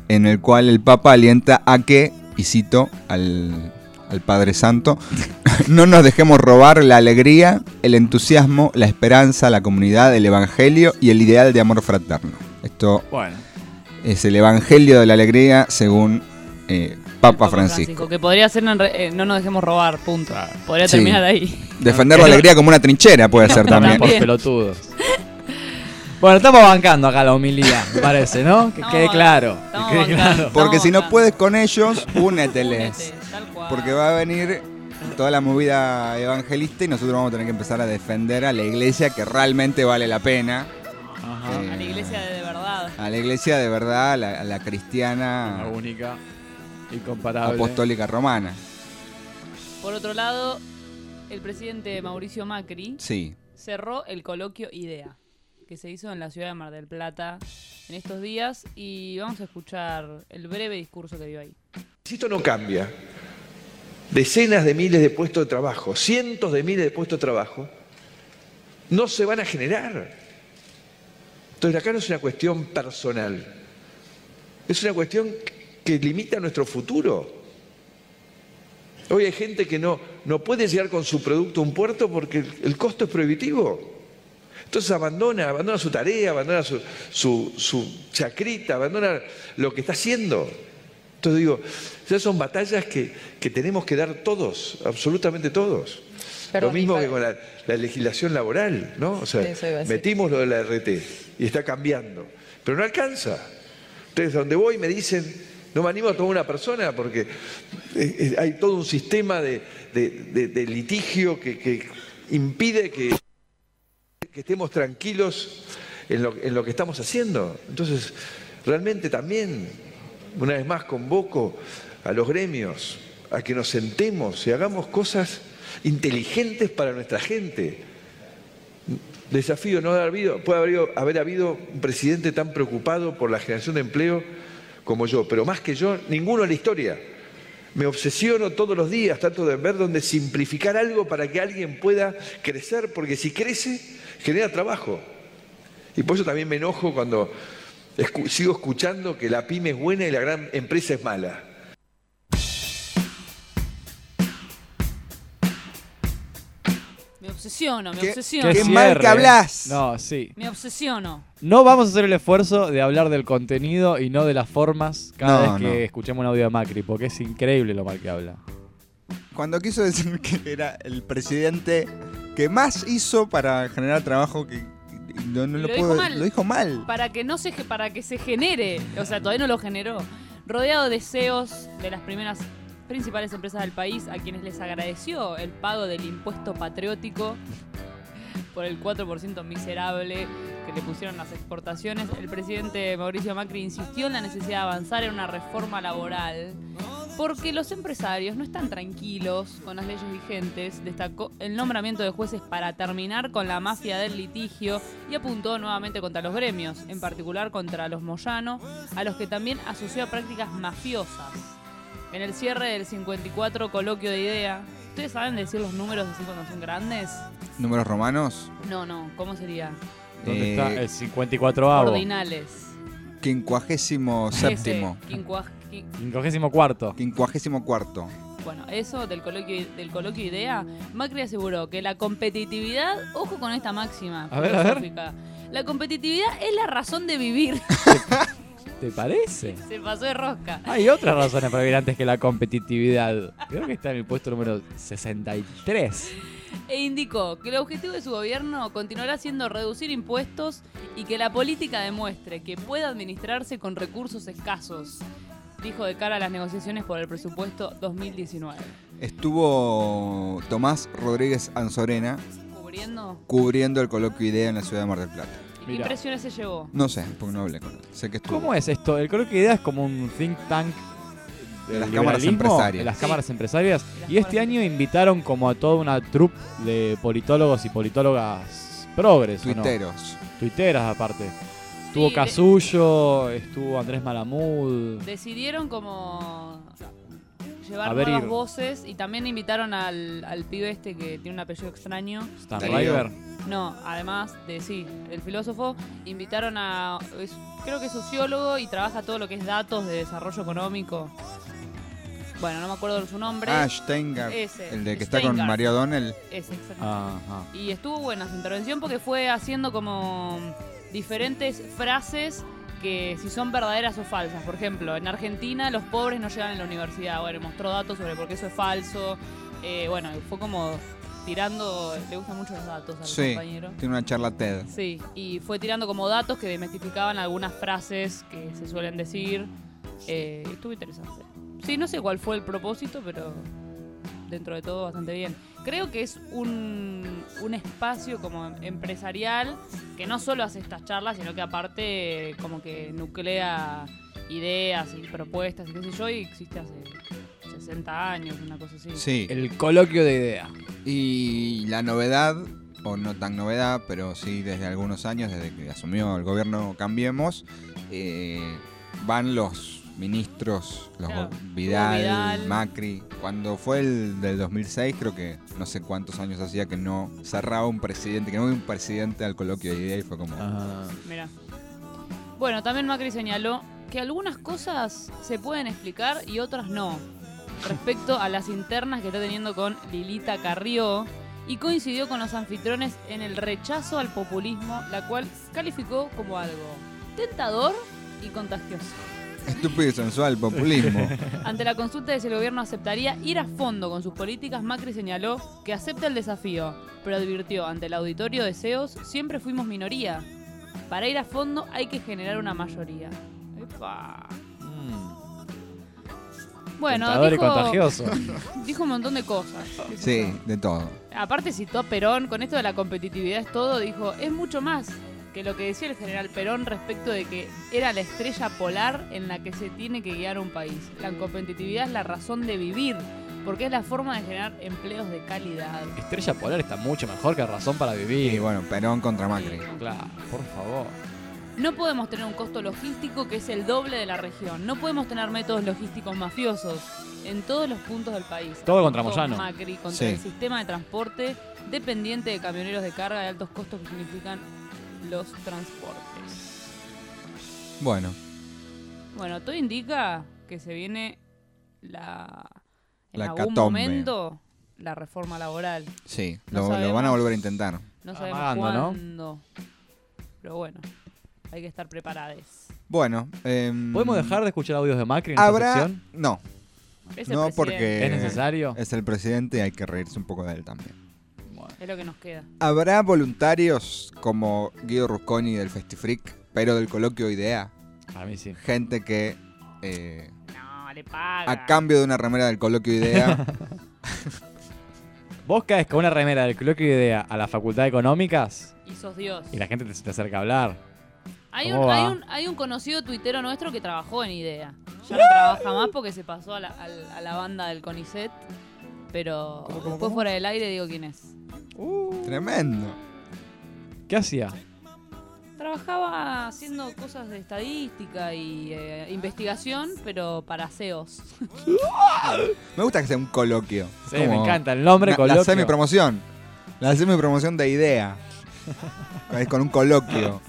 en el cual el Papa alienta a que, y cito al, al Padre Santo, no nos dejemos robar la alegría, el entusiasmo, la esperanza, la comunidad, el Evangelio y el ideal de amor fraterno. Esto Bueno. es el Evangelio de la Alegría según eh, Papa Francisco. Que podría ser eh, no nos dejemos robar, punto. Podría Sí. terminar ahí. Defender la alegría como una trinchera puede ser también. por pelotudos. Bueno, estamos bancando acá la humildad, me parece, ¿no? Que quede claro. Que quede claro. Porque si no puedes con ellos, úneteles. Únete, tal cual. Porque va a venir toda la movida evangelista y nosotros vamos a tener que empezar a defender a la iglesia que realmente vale la pena. Ajá. Eh, A la iglesia de, de verdad. a la iglesia de verdad, a la, a la cristiana La única. Incomparable. apostólica romana. Por otro lado, el presidente Mauricio Macri Sí. cerró el coloquio IDEA, que se hizo en la ciudad de Mar del Plata en estos días y vamos a escuchar el breve discurso que dio ahí. Si esto no cambia, decenas de miles de puestos de trabajo, cientos de miles de puestos de trabajo, no se van a generar. Entonces acá no es una cuestión personal, es una cuestión que limita nuestro futuro. Hoy hay gente que no, no puede llegar con su producto a un puerto porque el, el costo es prohibitivo. Entonces abandona, abandona su tarea, abandona su, su, su chacrita, abandona lo que está haciendo. Entonces digo, esas son batallas que, que tenemos que dar todos, absolutamente todos. Perdón, lo mismo que con la, la legislación laboral, ¿no? O sea, metimos lo de la RT y está cambiando, pero no alcanza. Entonces, donde voy me dicen, no me animo a tomar una persona porque eh, eh, hay todo un sistema de, de- de- de litigio que, que impide que, que estemos tranquilos en lo, en lo que estamos haciendo. Entonces, realmente también, una vez más, convoco a los gremios a que nos sentemos y hagamos cosas inteligentes para nuestra gente. Desafío no haber habido, puede haber, habido- haber habido un presidente tan preocupado por la generación de empleo como yo, pero más que yo, ninguno en la historia. Me obsesiono todos los días, trato de ver dónde simplificar algo para que alguien pueda crecer, porque si crece, genera trabajo. Y por eso también me enojo cuando escu- sigo escuchando que la pyme es buena y la gran empresa es mala. Me obsesiono, me ¿Qué- obsesiono. qué mal que hablas? No, sí. Me obsesiono. No vamos a hacer el esfuerzo de hablar del contenido y no de las formas cada No, vez que no. escuchemos un audio de Macri, porque es increíble lo mal que habla. Cuando quiso decir que era el presidente que más hizo para generar trabajo, que No, lo, lo puedo- dijo mal. Lo dijo mal. Para que no se para que se genere, o sea, todavía no lo generó. Rodeado de CEOs de las primeras principales empresas del país, a quienes les agradeció el pago del impuesto patriótico por el 4% miserable que le pusieron las exportaciones, el presidente Mauricio Macri insistió en la necesidad de avanzar en una reforma laboral porque los empresarios no están tranquilos con las leyes vigentes, destacó el nombramiento de jueces para terminar con la mafia del litigio y apuntó nuevamente contra los gremios, en particular contra los Moyano, a los que también asoció a prácticas mafiosas. En el cierre del 54 coloquio de idea, ¿ustedes saben decir los números así cuando son grandes? Números romanos. No, no, ¿cómo sería? ¿Dónde Eh, está? El 54avo. Ordinales. Quincuagésimo séptimo. Ese, quincua- qui- Quincuagésimo cuarto. Quincuagésimo cuarto. Bueno, eso del coloquio, del coloquio IDEA, Macri aseguró que la competitividad, ojo con esta máxima A ver, a ver. filosófica, la competitividad es la razón de vivir. ¿Te parece? Se pasó de rosca. Hay otras razones para vivir antes que la competitividad. Creo que está en el puesto número 63. E indicó que el objetivo de su gobierno continuará siendo reducir impuestos y que la política demuestre que puede administrarse con recursos escasos, dijo de cara a las negociaciones por el presupuesto 2019. Estuvo Tomás Rodríguez Anzorena ¿Cubriendo? cubriendo el coloquio IDEA en la ciudad de Mar del Plata. ¿Y ¿Qué impresiones se llevó? No sé, porque no hablé con él. Sé que estuvo. ¿Cómo es esto? El coloquio de ideas es como un think tank De las cámaras liberalismo, empresarias. de las Sí. cámaras empresarias. Y este año invitaron como a toda una troupe de politólogos y politólogas progres. ¿o no? Tuiteros. Tuiteras aparte. Estuvo de- Casullo, estuvo Andrés Malamud. Decidieron como llevar A ver, nuevas ir. voces y también invitaron al, al pibe este que tiene un apellido extraño. Stan Darío. River. No, además de sí, el filósofo, invitaron a, es- creo que es sociólogo y trabaja todo lo que es datos de desarrollo económico. Bueno, no me acuerdo de su nombre. Ah, Steingart. Ese, El de que está con. María O'Donnell. Ese, exacto. Ajá. Y estuvo buena su intervención porque fue haciendo como diferentes frases que si son verdaderas o falsas. Por ejemplo, en Argentina los pobres no llegan a la universidad. Bueno, mostró datos sobre por qué eso es falso. Eh, bueno, fue como tirando, le gustan mucho los datos al Sí, compañero. tiene una charla TED. Sí, y fue tirando como datos que desmitificaban algunas frases que se suelen decir. Eh, estuvo interesante. Sí, no sé cuál fue el propósito, pero dentro de todo bastante bien. Creo que es un, un espacio como empresarial que no solo hace estas charlas, sino que aparte como que nuclea ideas y propuestas y qué sé yo, y existe hace 60 años, una cosa así. Sí. El coloquio de idea. Y la novedad, o no tan novedad, pero sí desde algunos años, desde que asumió el gobierno Cambiemos, eh, van los ministros, los Claro, go- Vidal, Vidal. Macri. Cuando fue el del 2006, creo que no sé cuántos años hacía que no cerraba un presidente, que no había un presidente al coloquio de idea y fue como... Ah. Mira. Bueno, también Macri señaló que algunas cosas se pueden explicar y otras no. Respecto a las internas que está teniendo con Lilita Carrió y coincidió con los anfitriones en el rechazo al populismo, la cual calificó como algo tentador y contagioso. Estúpido y sensual, populismo. Ante la consulta de si el gobierno aceptaría ir a fondo con sus políticas, Macri señaló que acepta el desafío, pero advirtió ante el auditorio de CEOs, siempre fuimos minoría. Para ir a fondo hay que generar una mayoría. Epa. Bueno, Tentador y dijo, contagioso. dijo un montón de cosas. Sí, de todo. Aparte citó a Perón, con esto de la competitividad es todo, dijo, es mucho más que lo que decía el general Perón respecto de que era la estrella polar en la que se tiene que guiar un país. La competitividad es la razón de vivir, porque es la forma de generar empleos de calidad. Estrella Polar está mucho mejor que Razón para Vivir. Y bueno, Perón contra Macri. Claro, por favor. No podemos tener un costo logístico que es el doble de la región. No podemos tener métodos logísticos mafiosos en todos los puntos del país. Todo contra Moyano. Macri contra Sí. el sistema de transporte dependiente de camioneros de carga de altos costos que significan los transportes. Bueno, Bueno, todo indica que se viene la en La algún momento la reforma laboral. sí, No lo, lo van a volver a intentar. No sabemos Amagando, ¿no? cuándo. Pero bueno, hay que estar preparados. Bueno, em, ¿Podemos dejar de escuchar audios de Macri en esta sección? No, no presidente. porque. ¿Es necesario? Es el presidente y hay que reírse un poco de él también. Es lo que nos queda. ¿Habrá voluntarios como Guido Rusconi del Festifreak, pero del coloquio IDEA? A mí sí. Gente que, eh, No, le paga. a cambio de una remera del coloquio IDEA, Vos caes con una remera del coloquio de idea a la facultad de económicas Y sos Dios. y la gente te, te acerca a hablar. Hay ¿Cómo un, va? hay, un, hay un conocido tuitero nuestro que trabajó en IDEA. Ya no trabaja más porque se pasó a la, al- a la banda del CONICET. Pero después fuera del aire digo quién es. tremendo. ¿Qué hacía? Trabajaba haciendo cosas de estadística y eh, investigación, pero para CEOs. Me gusta que sea un coloquio. Sí, me encanta el nombre, La coloquio. semi-promoción. La semi-promoción de IDEA. Es con un coloquio.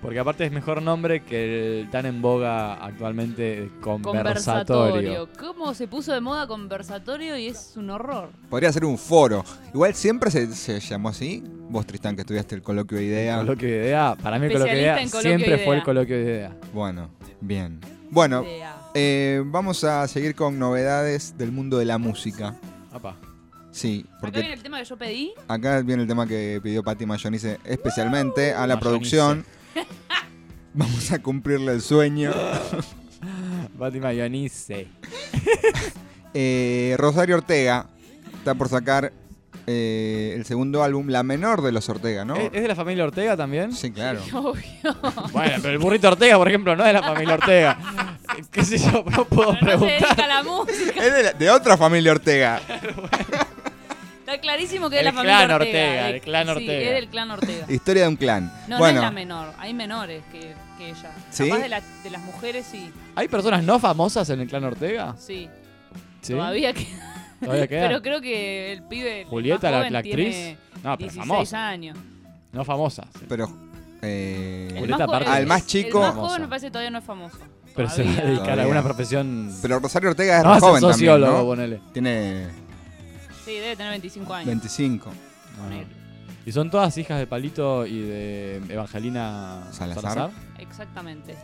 Porque aparte es mejor nombre que el tan en boga actualmente conversatorio. Conversatorio. ¿Cómo se puso de moda conversatorio y es un horror? Podría ser un foro. Igual siempre se, se llamó así. Vos, Tristán, que estudiaste el coloquio de IDEA. Coloquio de idea, para mí el coloquio de idea coloquio siempre fue el coloquio de idea. Bueno, bien. Bueno, eh, vamos a seguir con novedades del mundo de la música. Apa. Sí, Acá porque viene el tema que yo pedí. acá viene el tema que pidió Patti Mayonice especialmente a la Mayonice. producción. Vamos a cumplirle el sueño. Fátima Ionice. Eh, Rosario Ortega está por sacar eh, el segundo álbum, la menor de los Ortega, ¿no? ¿Es, de la familia Ortega también? Sí, claro. Obvio. Bueno, pero el burrito Ortega, por ejemplo, no es de la familia Ortega. ¿Qué sé yo? No puedo Pero no se preguntar. dedica a la música. Es de, la- de otra familia Ortega. Está clarísimo que es El la familia clan Ortega. Ortega, el clan Sí, Ortega. es del clan Ortega. Historia de un clan. No, bueno, no es la menor. Hay menores que, que ella. ¿Sí? Capaz de, la- de las mujeres, sí. ¿Hay personas no famosas en el clan Ortega? Sí. ¿Sí? Todavía queda. ¿Todavía queda? Pero creo que el pibe. el Julieta, más la- joven, la actriz. tiene No, pero 16 famosa. años. No famosas. pero. eh, El Julieta más, aparte- Ah, el más el chico- más Famoso. joven me parece que todavía no es famoso. Pero se va a Todavía. dedicar a alguna profesión. pero Rosario Ortega es No ser joven también, sociólogo, ¿no? ponele. Tiene Sí, debe tener 25 años. 25. Y son todas hijas de Palito y de Evangelina Salazar. Salazar. Exactamente.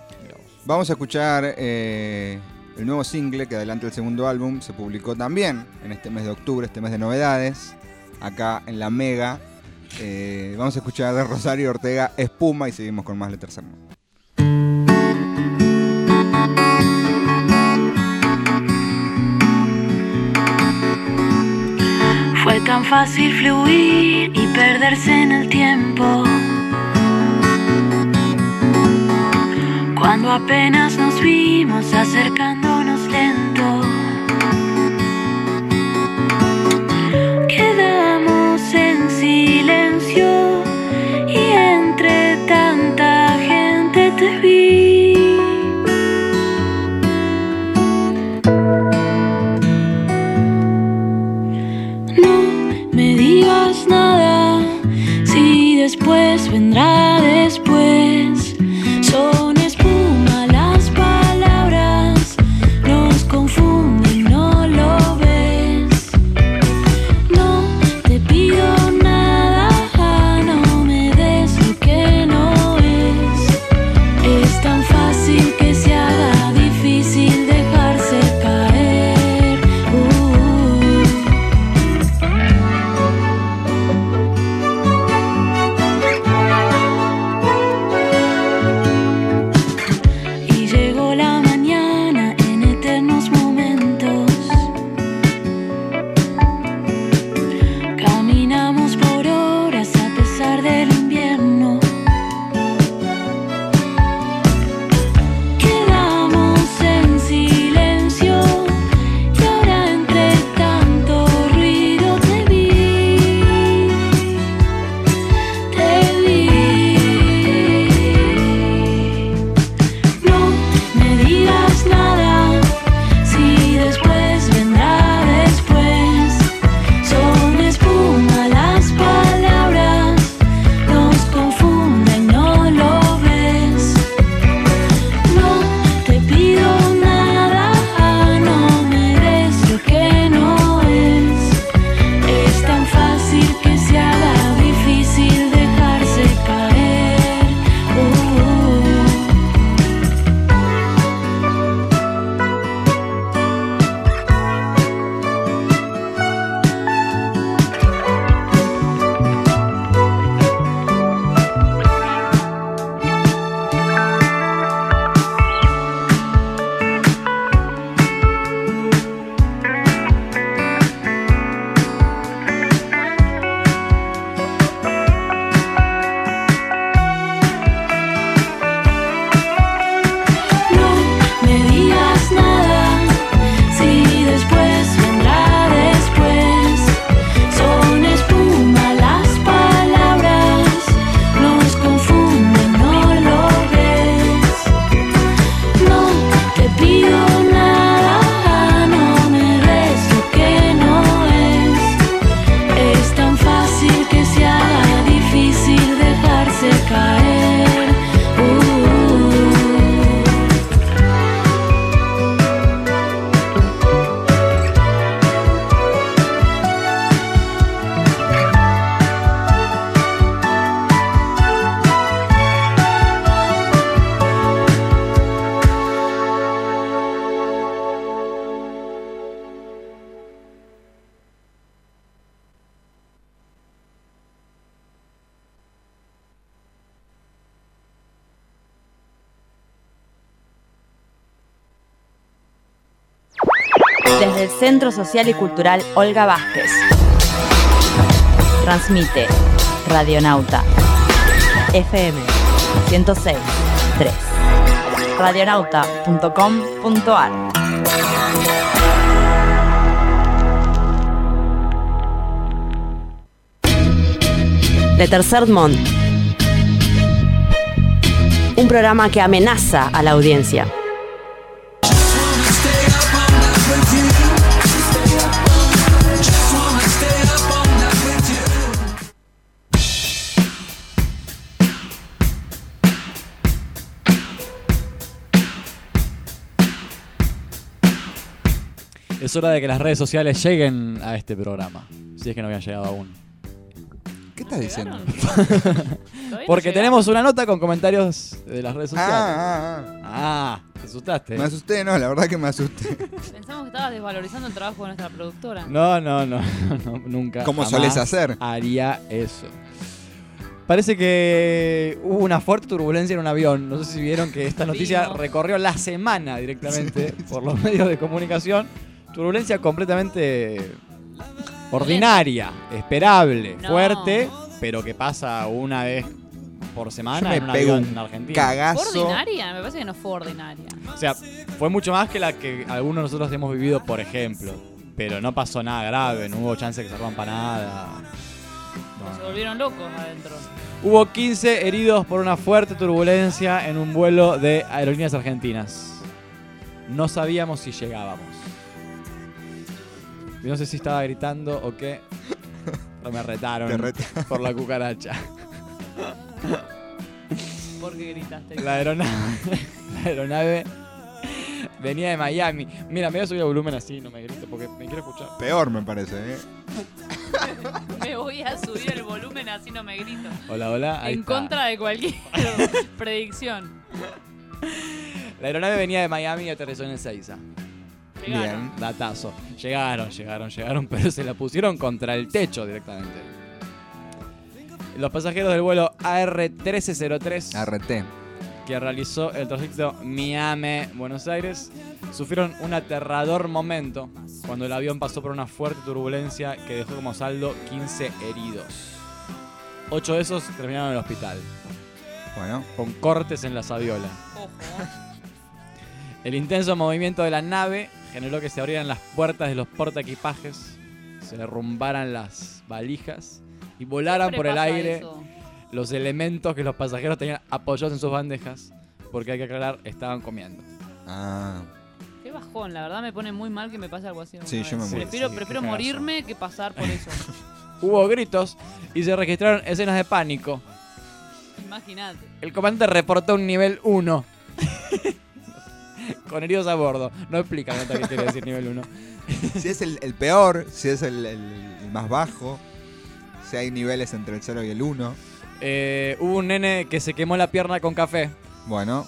Vamos a escuchar eh, el nuevo single que adelanta el segundo álbum. Se publicó también en este mes de octubre, este mes de novedades. Acá en la Mega. Eh, vamos a escuchar de Rosario Ortega Espuma y seguimos con más de tercer mundo. Tan fácil fluir y perderse en el tiempo. Cuando apenas nos vimos acercándonos lento. Centro Social y Cultural Olga Vázquez. Transmite Radionauta FM 106 3. Radionauta.com.ar Le Tercer Mont. Un programa que amenaza a la audiencia. Es hora de que las redes sociales lleguen a este programa. Si es que no habían llegado aún. ¿Qué estás diciendo? Porque tenemos una nota con comentarios de las redes sociales. Ah, ah, Ah, te asustaste. Me asusté, no, la verdad que me asusté. Pensamos que estabas desvalorizando el trabajo de nuestra productora. No, no, no, no, nunca. Jamás solés hacer. Haría eso. Parece que hubo una fuerte turbulencia en un avión. No sé si vieron que esta noticia recorrió la semana directamente por los medios de comunicación. Turbulencia completamente ordinaria, esperable, No. fuerte, pero que pasa una vez por semana Yo me en un pego avión un en Argentina. cagazo. ¿Ordinaria? Me parece que no fue ordinaria. O sea, fue mucho más que la que algunos de nosotros hemos vivido, por ejemplo. Pero no pasó nada grave, no hubo chance de que se rompa nada. Se volvieron locos adentro. Hubo 15 heridos por una fuerte turbulencia en un vuelo de aerolíneas argentinas. No sabíamos si llegábamos. Y no sé si estaba gritando o qué. Pero me retaron retaron. por la cucaracha. ¿Por qué gritaste? La aeronave, la aeronave venía de Miami. Mira, me voy a subir el volumen así, no me grito porque me quiero escuchar. Peor me parece, ¿eh? Me voy a subir el volumen así no me grito. Hola, hola. ahí en está. contra de cualquier predicción. La aeronave venía de Miami y aterrizó en Ezeiza. Llegaron. Bien, datazo. Llegaron, llegaron, llegaron, pero se la pusieron contra el techo directamente. Los pasajeros del vuelo AR-1303, RT. que realizó el trayecto Miami-Buenos Aires, sufrieron un aterrador momento cuando el avión pasó por una fuerte turbulencia que dejó como saldo 15 heridos. Ocho de esos terminaron en el hospital, Bueno, con cortes en la saviola. Ojo. El intenso movimiento de la nave generó que se abrieran las puertas de los portaequipajes, se derrumbaran las valijas y volaran Siempre por el aire eso. los elementos que los pasajeros tenían apoyados en sus bandejas, porque hay que aclarar, estaban comiendo. ah, Qué bajón, la verdad me pone muy mal que me pase algo así. Sí, yo me muero. Prefiero, Sí, prefiero morirme que pasar por eso. Hubo gritos y se registraron escenas de pánico. Imagínate. El comandante reportó un nivel 1. Con heridos a bordo. No explica la nota que quiere decir nivel 1. si es el, el peor, si es el, el- el más bajo, si hay niveles entre el 0 y el 1. Eh, hubo un nene que se quemó la pierna con café. Bueno,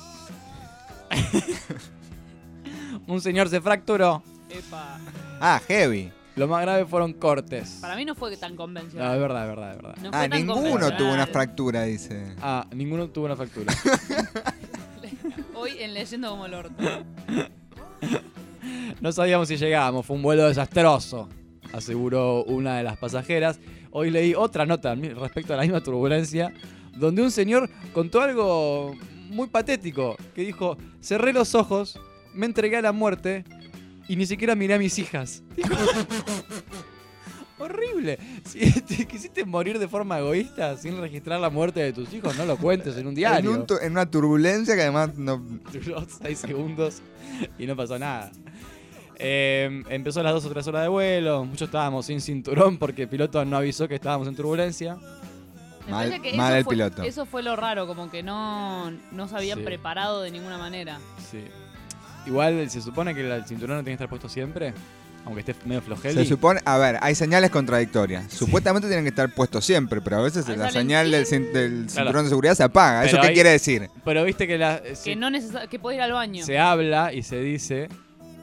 Un señor se fracturó. Epa. ah, heavy. Lo más grave fueron cortes. Para mí no fue tan No, convencional. es verdad, es verdad, es verdad. No Ah, ninguno tuvo una fractura, dice. Ah, ninguno tuvo una fractura. Hoy en Leyendo como el orto. No sabíamos si llegábamos, fue un vuelo desastroso, aseguró una de las pasajeras. Hoy leí otra nota respecto a la misma turbulencia, donde un señor contó algo muy patético, que dijo, cerré los ojos, me entregué a la muerte y ni siquiera miré a mis hijas. Horrible. Si te quisiste morir de forma egoísta sin registrar la muerte de tus hijos, no lo cuentes en un En, diario. un tu- en una turbulencia que además no. Duró 6 segundos y no pasó nada. Eh, empezó a las 2 o 3 horas de vuelo. Muchos estábamos sin cinturón porque el piloto no avisó que estábamos en turbulencia. Me Mal, parece que mal el fue, piloto. Eso fue lo raro, como que no, no se habían Sí. preparado de ninguna manera. Sí. Igual se supone que el cinturón no tiene que estar puesto siempre, aunque esté medio flojeli. Se supone, a ver, hay señales contradictorias. Supuestamente tienen que estar puestos siempre, pero a veces Ahí la señal del, tin. cin- del Claro. cinturón de seguridad se apaga. ¿Eso qué hay- quiere decir? Pero viste que, la, Que se, no necesita, que puede ir al baño. se habla y se dice,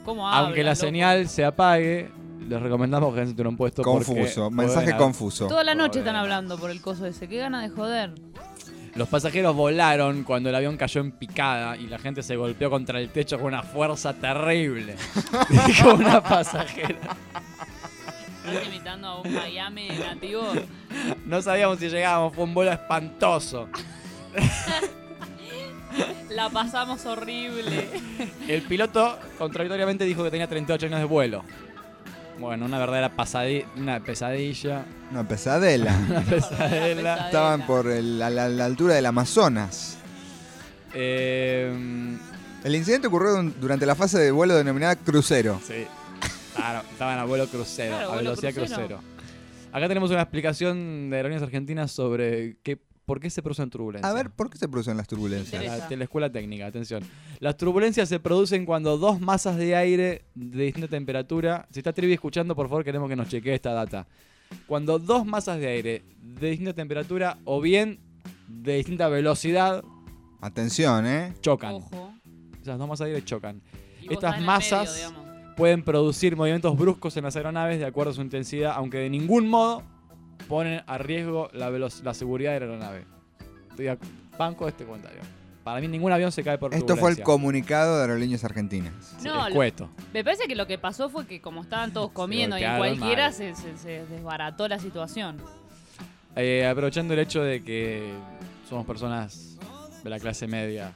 ¿Cómo habla, aunque la loco? señal se apague, les recomendamos que el cinturón puesto. Confuso, mensaje haber- confuso. Toda la noche están hablando por el coso ese. Qué gana de joder. Los pasajeros volaron cuando el avión cayó en picada y la gente se golpeó contra el techo con una fuerza terrible. Dijo una pasajera. ¿Estás imitando a un Miami nativo? No sabíamos si llegábamos, fue un vuelo espantoso. La pasamos horrible. El piloto contradictoriamente dijo que tenía 38 años de vuelo. Bueno, una verdadera pasadi- una pesadilla. Una pesadela. Una pesadela. Estaban por el- a la, la altura del Amazonas. Eh, El incidente ocurrió durante la fase de vuelo denominada crucero. Sí. Claro, estaban a vuelo crucero, Claro, a vuelo velocidad crucero. crucero. Acá tenemos una explicación de Aerolíneas Argentinas sobre qué, por qué se producen turbulencias. A ver, ¿por qué se producen las turbulencias? La, la escuela técnica, atención. Las turbulencias se producen cuando dos masas de aire de distinta temperatura. Si está Trivi escuchando, por favor, queremos que nos chequee esta data. Cuando dos masas de aire de distinta temperatura o bien de distinta velocidad Atención, ¿eh? chocan. Ojo. Esas dos masas de aire chocan. Estas masas medio, pueden producir movimientos bruscos en las aeronaves de acuerdo a su intensidad, aunque de ningún modo ponen a riesgo la, la seguridad de la aeronave. Estoy a banco de este comentario. Para mí ningún avión se cae por Esto fue el comunicado de Aerolíneas Argentinas. No, lo- me parece que lo que pasó fue que como estaban todos comiendo y en cualquiera mal. se, se- se desbarató la situación. Eh, aprovechando el hecho de que somos personas de la clase media,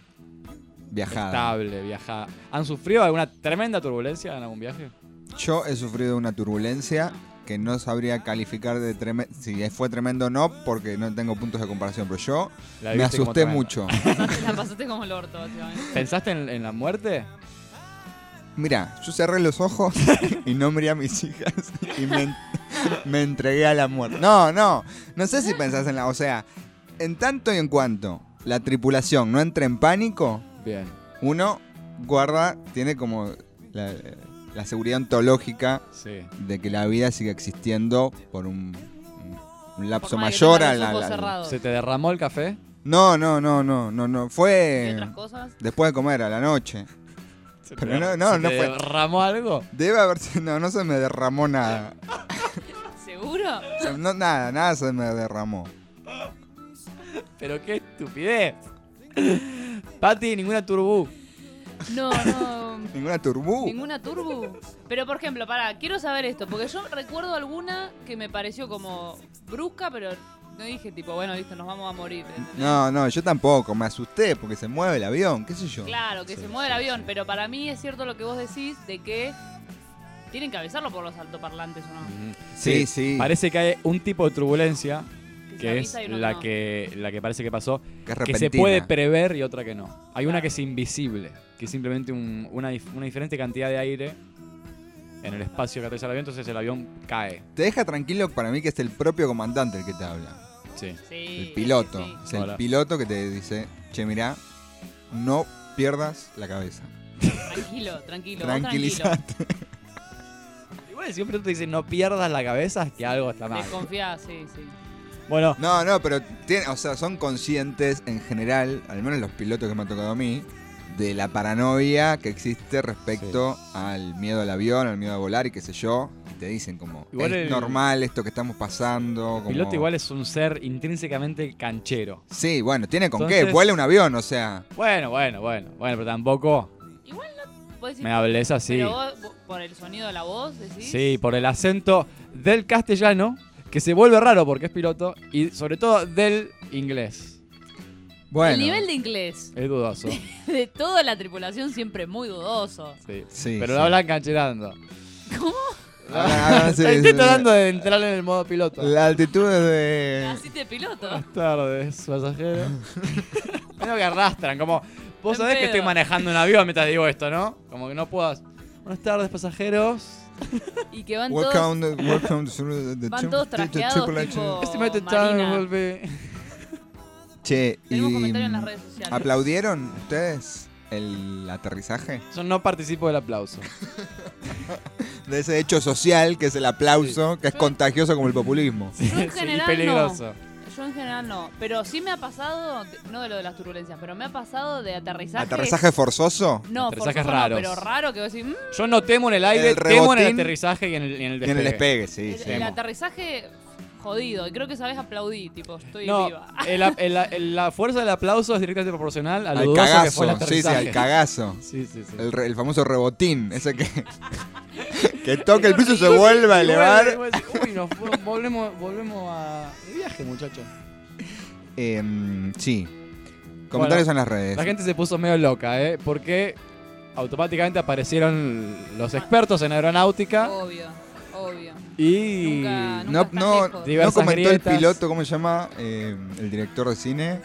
Viajada. estable, viajada. ¿Han sufrido alguna tremenda turbulencia en algún viaje? Yo he sufrido una turbulencia que no sabría calificar de tremendo. Si fue tremendo o no, porque no tengo puntos de comparación. Pero yo La me asusté mucho. La pasaste como el orto, básicamente. ¿Pensaste en, en la muerte? Mira, yo cerré los ojos y no miré a mis hijas y me, me entregué a la muerte. No, no, no sé si pensás en la... O sea, en tanto y en cuanto la tripulación no entre en pánico, Bien. uno guarda, tiene como la, la seguridad ontológica Sí. de que la vida sigue existiendo por un, lapso Por mayor a la... ¿Se te derramó el café? No, no, no, no, no, no. ¿Y Fue otras cosas? después de comer a la noche. ¿Se Pero no, no, ¿se no te fue- derramó algo? Debe haber sido... No, no se me derramó nada. ¿Seguro? No, nada, nada se me derramó. Pero qué estupidez. Pati, ninguna turbú. No, no. Ninguna turbú. Ninguna turbo. Pero por ejemplo, para, quiero saber esto, porque yo recuerdo alguna que me pareció como brusca, pero no dije tipo, bueno, listo, nos vamos a morir. ¿entendés? No, no, yo tampoco. Me asusté porque se mueve el avión, qué sé yo. Claro, que se mueve el avión, pero para mí es cierto lo que vos decís de que tienen que avisarlo por los altoparlantes o no. Sí, sí. Parece que hay un tipo de turbulencia que es la no. que la que parece que pasó, Que se puede prever y otra que no. Hay una que es invisible, que es simplemente un- una, una diferente cantidad de aire en el espacio que atraviesa el avión, entonces el avión cae. Te deja tranquilo para mí que es el propio comandante el que te habla. Sí. Sí, El piloto. sí, Es el Hola. piloto que te dice, che, mirá, no pierdas la cabeza. Tranquilo, tranquilo, vos tranquilo. Tranquilízate. Igual siempre te dicen no pierdas la cabeza, es que algo está mal. Desconfía, sí, sí. Bueno, No, no, pero tiene, o sea, son conscientes en general, al menos los pilotos que me han tocado a mí, de la paranoia que existe respecto al miedo al avión, al miedo a volar y qué sé yo. Y te dicen como, Igual es el- normal esto que estamos pasando. el como- piloto igual es un ser intrínsecamente canchero. Sí, bueno, tiene con qué, vuela un avión, o sea. Bueno, bueno, bueno, bueno, pero tampoco Igual no. decís- me hables así. Pero vos, por el sonido de la voz, decís. Sí, por el acento del castellano, que se vuelve raro porque es piloto, y sobre todo del inglés. Bueno. El nivel de inglés Es dudoso. de toda la tripulación siempre muy dudoso. Sí. Sí, Pero sí. lo hablan cancherando. ¿Cómo? Ah, sí, Estoy sí, tratando de entrar en el modo piloto. La altitud es de. Así de piloto. Buenas tardes, pasajeros. Medio que arrastran, como. Vos sabés que estoy manejando un avión mientras digo esto, ¿no? Como que no puedas. Buenas tardes, pasajeros. Y que van todos. Welcome, to- welcome to the, Van todos trajeados tipo Estimated time will be- Che, y. Tenemos comentarios en las redes sociales. ¿Aplaudieron ustedes el aterrizaje? Yo no participo del aplauso. De ese hecho social que es el aplauso, que es contagioso como el populismo. Yo en Sí, general peligroso. no. Yo en general no. Pero sí me ha pasado, de- no de lo de las turbulencias, pero me ha pasado de aterrizaje. ¿Aterrizaje forzoso? No, Aterrizajes forzoso no, raros. pero raro que vos decís. "Mm". Yo no temo en el aire, El temo en el rebotín aterrizaje y en el, y en el Y en despegue. el despegue, sí, el, sí. el aterrizaje jodido. Y creo que sabes aplaudir, tipo, estoy No, viva. el el- el- la fuerza del aplauso es directamente proporcional a lo Al dudoso que cagazo, fue el sí, sí, al cagazo. Sí, sí, sí. El, el famoso rebotín, ese que, que toca el piso y se vuelve a elevar. Uy, nos volvemos, volvemos a de viaje, muchachos. Em, sí. Comentarios Bueno, en las redes. La gente se puso medio loca, ¿eh? Porque automáticamente aparecieron los expertos en aeronáutica obvio. Y Nunca- nunca No, no, no comentó grietas. el piloto, ¿cómo se llama? Eh, el director de cine.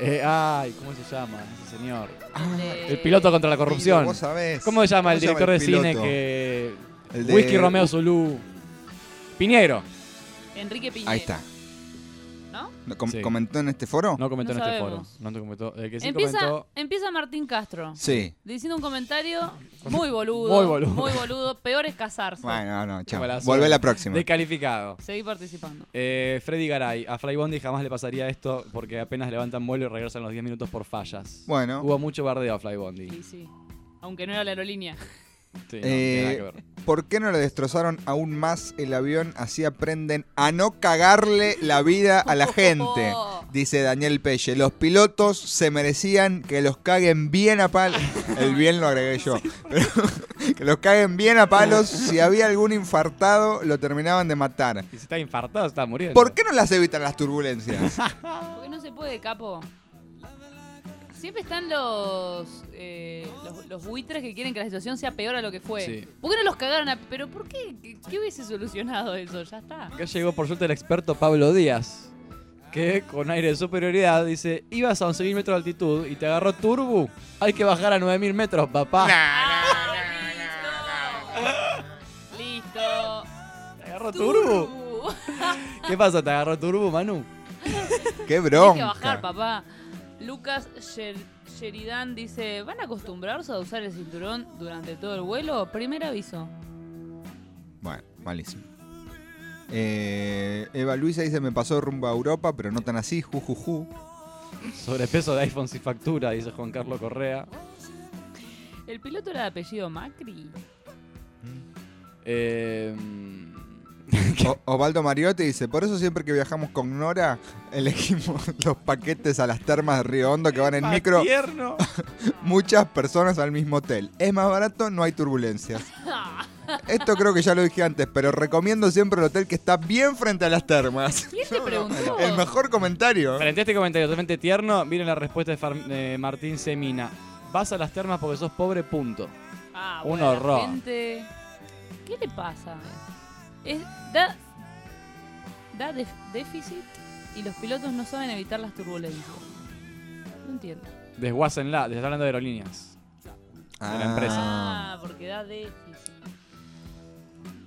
Eh, ay, ¿cómo se llama ese señor? De- El piloto contra la corrupción. Vos sabés. ¿Cómo se llama ¿Cómo el se llama director el de cine que. El de- Whisky Romeo Zulu. Piñero. Enrique Piñera. Ahí está. ¿No? ¿No com- Sí. ¿Comentó en este foro? No comentó No en este foro. No te comentó. El que sí empieza, comentó. empieza Martín Castro. Sí. Diciendo un comentario muy boludo. Muy boludo. Muy boludo. Peor es casarse. Bueno, no, no, chao. Como la Vuelve suerte. la próxima. Descalificado. Seguí participando. Eh, Freddy Garay, a Fly Bondi jamás le pasaría esto porque apenas levantan vuelo y regresan los 10 minutos por fallas. Bueno. Hubo mucho bardeo a Fly Bondi. Sí, sí. Aunque no era la aerolínea. Sí, no, Eh, que ver. ¿Por qué no le destrozaron aún más el avión? Así aprenden a no cagarle la vida a la gente. Dice Daniel Pelle. Los pilotos se merecían que los caguen bien a palos. El bien lo agregué yo. Pero que los caguen bien a palos. Si había algún infartado, lo terminaban de matar. Y si está infartado, está muriendo. ¿Por qué no las evitan las turbulencias? Porque no se puede, capo. Siempre están los, eh, los los buitres que quieren que la situación sea peor a lo que fue. Sí. ¿Por qué no los cagaron a.? ¿Pero por qué? ¿Qué, qué hubiese solucionado eso? Ya está. Acá llegó por suerte el experto Pablo Díaz, que con aire de superioridad dice, ibas a 11.000 metros de altitud y te agarró turbo, hay que bajar a 9.000 metros, papá. Listo. ¿Te agarró turbo? ¿Qué pasa? ¿Te agarró turbo, Manu? ¡Qué Hay que bronca! bajar, papá. Lucas Sher- Sheridan dice: ¿Van a acostumbrarse a usar el cinturón durante todo el vuelo? Primer aviso. Bueno, malísimo. Eh, Eva Luisa dice, me pasó rumbo a Europa, pero no tan así, jujuju. Sobrepeso de iPhone sin factura, dice Juan Carlos Correa. ¿El piloto era de apellido Macri? Eh, O- Osvaldo Mariotti dice, por eso siempre que viajamos con Nora, elegimos los paquetes a las termas de Río Hondo que van en micro tierno. muchas personas al mismo hotel. Es más barato, no hay turbulencias. Esto creo que ya lo dije antes, pero recomiendo siempre el hotel que está bien frente a las termas. ¿Quién te preguntó? El mejor comentario. Frente a este comentario totalmente tierno, miren la respuesta de Far- de Martín Semina. Vas a las termas porque sos pobre, punto. Ah, Un bueno, horror. gente- ¿Qué le pasa? Es, da da def- déficit y los pilotos no saben evitar las turbulencias. No entiendo. Desguácenla, les está hablando de aerolíneas. De la empresa. Ah, porque da déficit.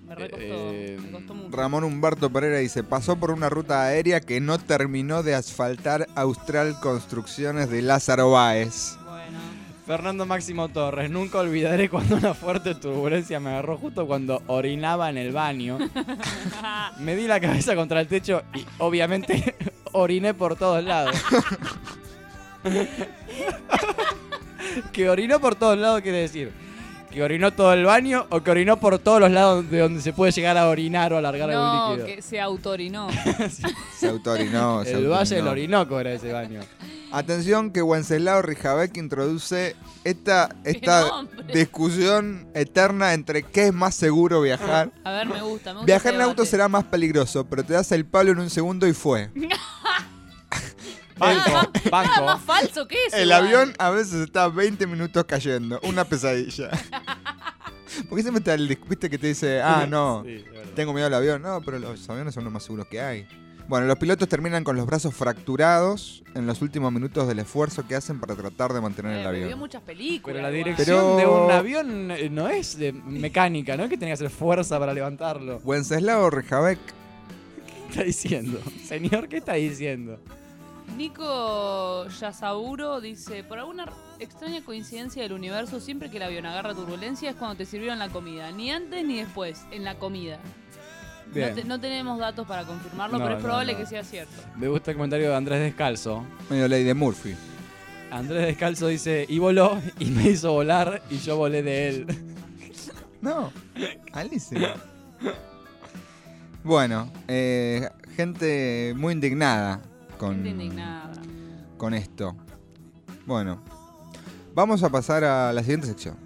Me recostó, Eh, me costó mucho. Ramón Humberto Pereira dice, pasó por una ruta aérea que no terminó de asfaltar Austral Construcciones de Lázaro Báez. Fernando Máximo Torres, nunca olvidaré cuando una fuerte turbulencia me agarró justo cuando orinaba en el baño. Me di la cabeza contra el techo y obviamente oriné por todos lados. que orinó por todos lados quiere decir que orinó todo el baño o que orinó por todos los lados de donde se puede llegar a orinar o alargar No, algún líquido. que se autorinó. Se autorinó. se El Valle del. Orinoco era ese baño. Atención que Wenceslao Rijabek introduce esta, esta discusión eterna entre qué es más seguro viajar. A ver, me gusta, me gusta. Viajar este en auto debate. será más peligroso, pero te das el palo en un segundo y fue. Banco, Nada más falso que eso. El avión a veces está 20 minutos cayendo. Una pesadilla. Porque siempre está el viste que te dice, ah, no, Sí, tengo miedo al avión. No, pero los aviones son los más seguros que hay. Bueno, los pilotos terminan con los brazos fracturados en los últimos minutos del esfuerzo que hacen para tratar de mantener Eh, el vio avión. muchas películas. Pero la dirección Pero- de un avión eh, no es de mecánica, no es que tenga que hacer fuerza para levantarlo. Wenceslao Rijabek ¿Qué está diciendo? Señor, ¿qué está diciendo? Nico Yasaburo dice, por alguna extraña coincidencia del universo, siempre que el avión agarra turbulencia es cuando te sirvieron la comida. Ni antes ni después, en la comida. No, Bien. te- no tenemos datos para confirmarlo, No, pero es no, probable no. que sea cierto. Me gusta el comentario de Andrés Descalzo. medio ley de Murphy. Andrés Descalzo dice, y voló, y me hizo volar, y yo volé de él. No, malísimo. Bueno, eh, gente muy indignada con, con esto. Bueno, vamos a pasar a la siguiente sección,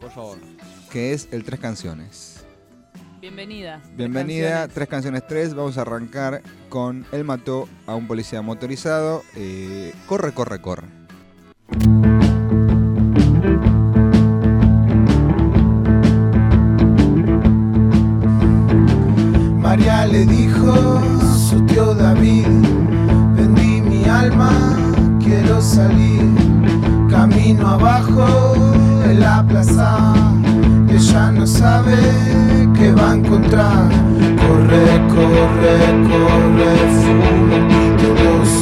Por favor. que es el Tres Canciones. Bienvenida. Bienvenida, Tres Canciones 3. Vamos a arrancar con Él mató a un policía motorizado. eh, corre, corre, corre. María le dijo su tío David, quiero salir, camino abajo de la plaza, ella no sabe qué va a encontrar, corre, corre, corre, fumo, pito dos.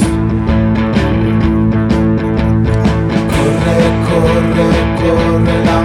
Corre, corre, corre, la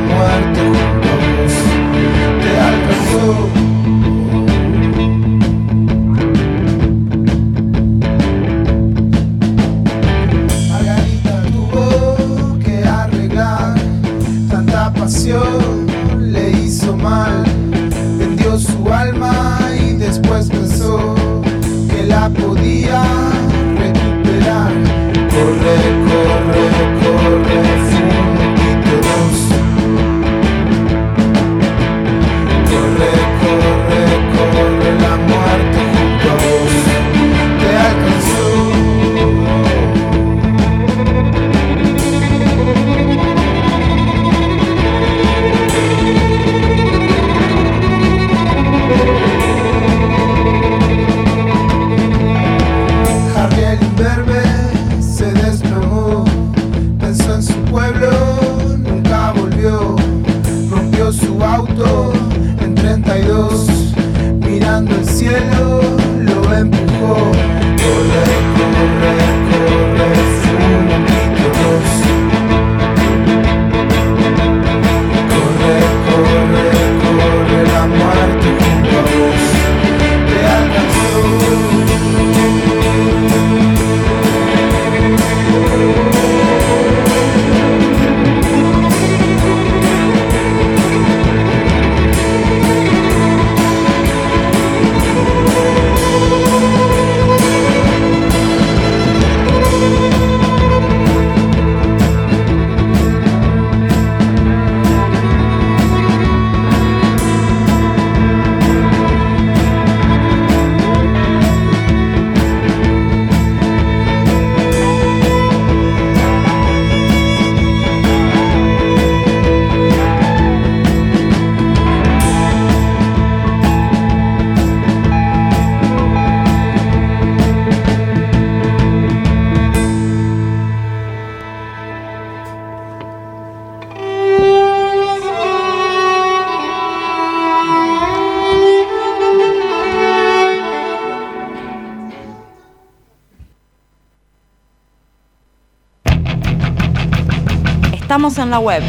la web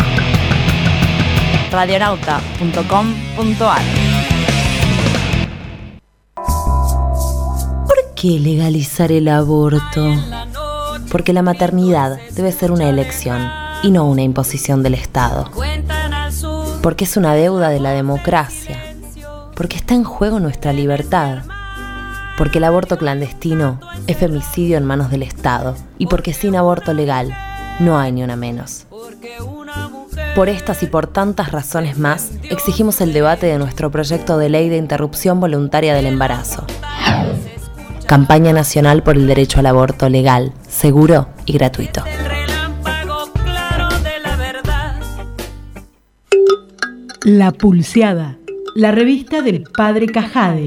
radionauta.com.ar. ¿Por qué legalizar el aborto? Porque la maternidad debe ser una elección y no una imposición del Estado. Porque es una deuda de la democracia. Porque está en juego nuestra libertad. Porque el aborto clandestino es femicidio en manos del Estado. Y porque sin aborto legal no hay ni una menos. Por estas y por tantas razones más, exigimos el debate de nuestro proyecto de ley de interrupción voluntaria del embarazo. Campaña Nacional por el Derecho al Aborto Legal, Seguro y Gratuito. La Pulseada, la revista del Padre Cajade.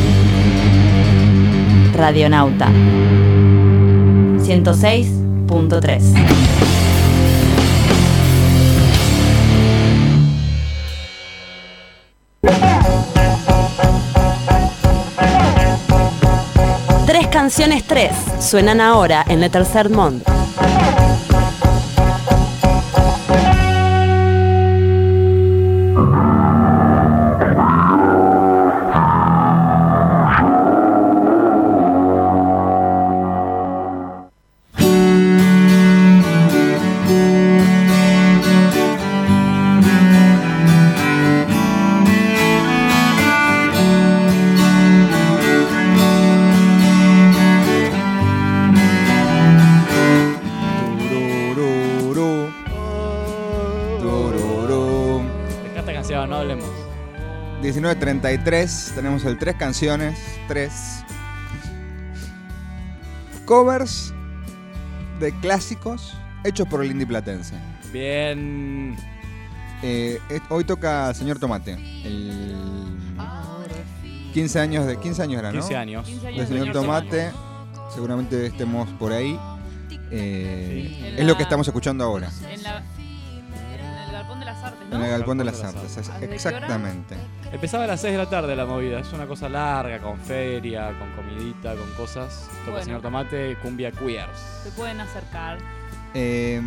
Radionauta 106.3. Tres canciones 3 suenan ahora en Le Tercer Monde. 19.33, tenemos el tres canciones, tres covers de clásicos hechos por el indie platense. Bien. Eh, hoy toca Señor Tomate, el 15 años de 15 años era, ¿no? 15 años. 15 años de Señor Tomate. Seguramente estemos por ahí. Eh, Es la- lo que estamos escuchando ahora. En, la- de las Artes, ¿no? En el Galpón de las Artes, exactamente. Empezaba a las 6 de la tarde la movida. Es una cosa larga, con feria, con comidita, con cosas. Toca Bueno. señor Tomate, cumbia queers. Se pueden acercar. Eh,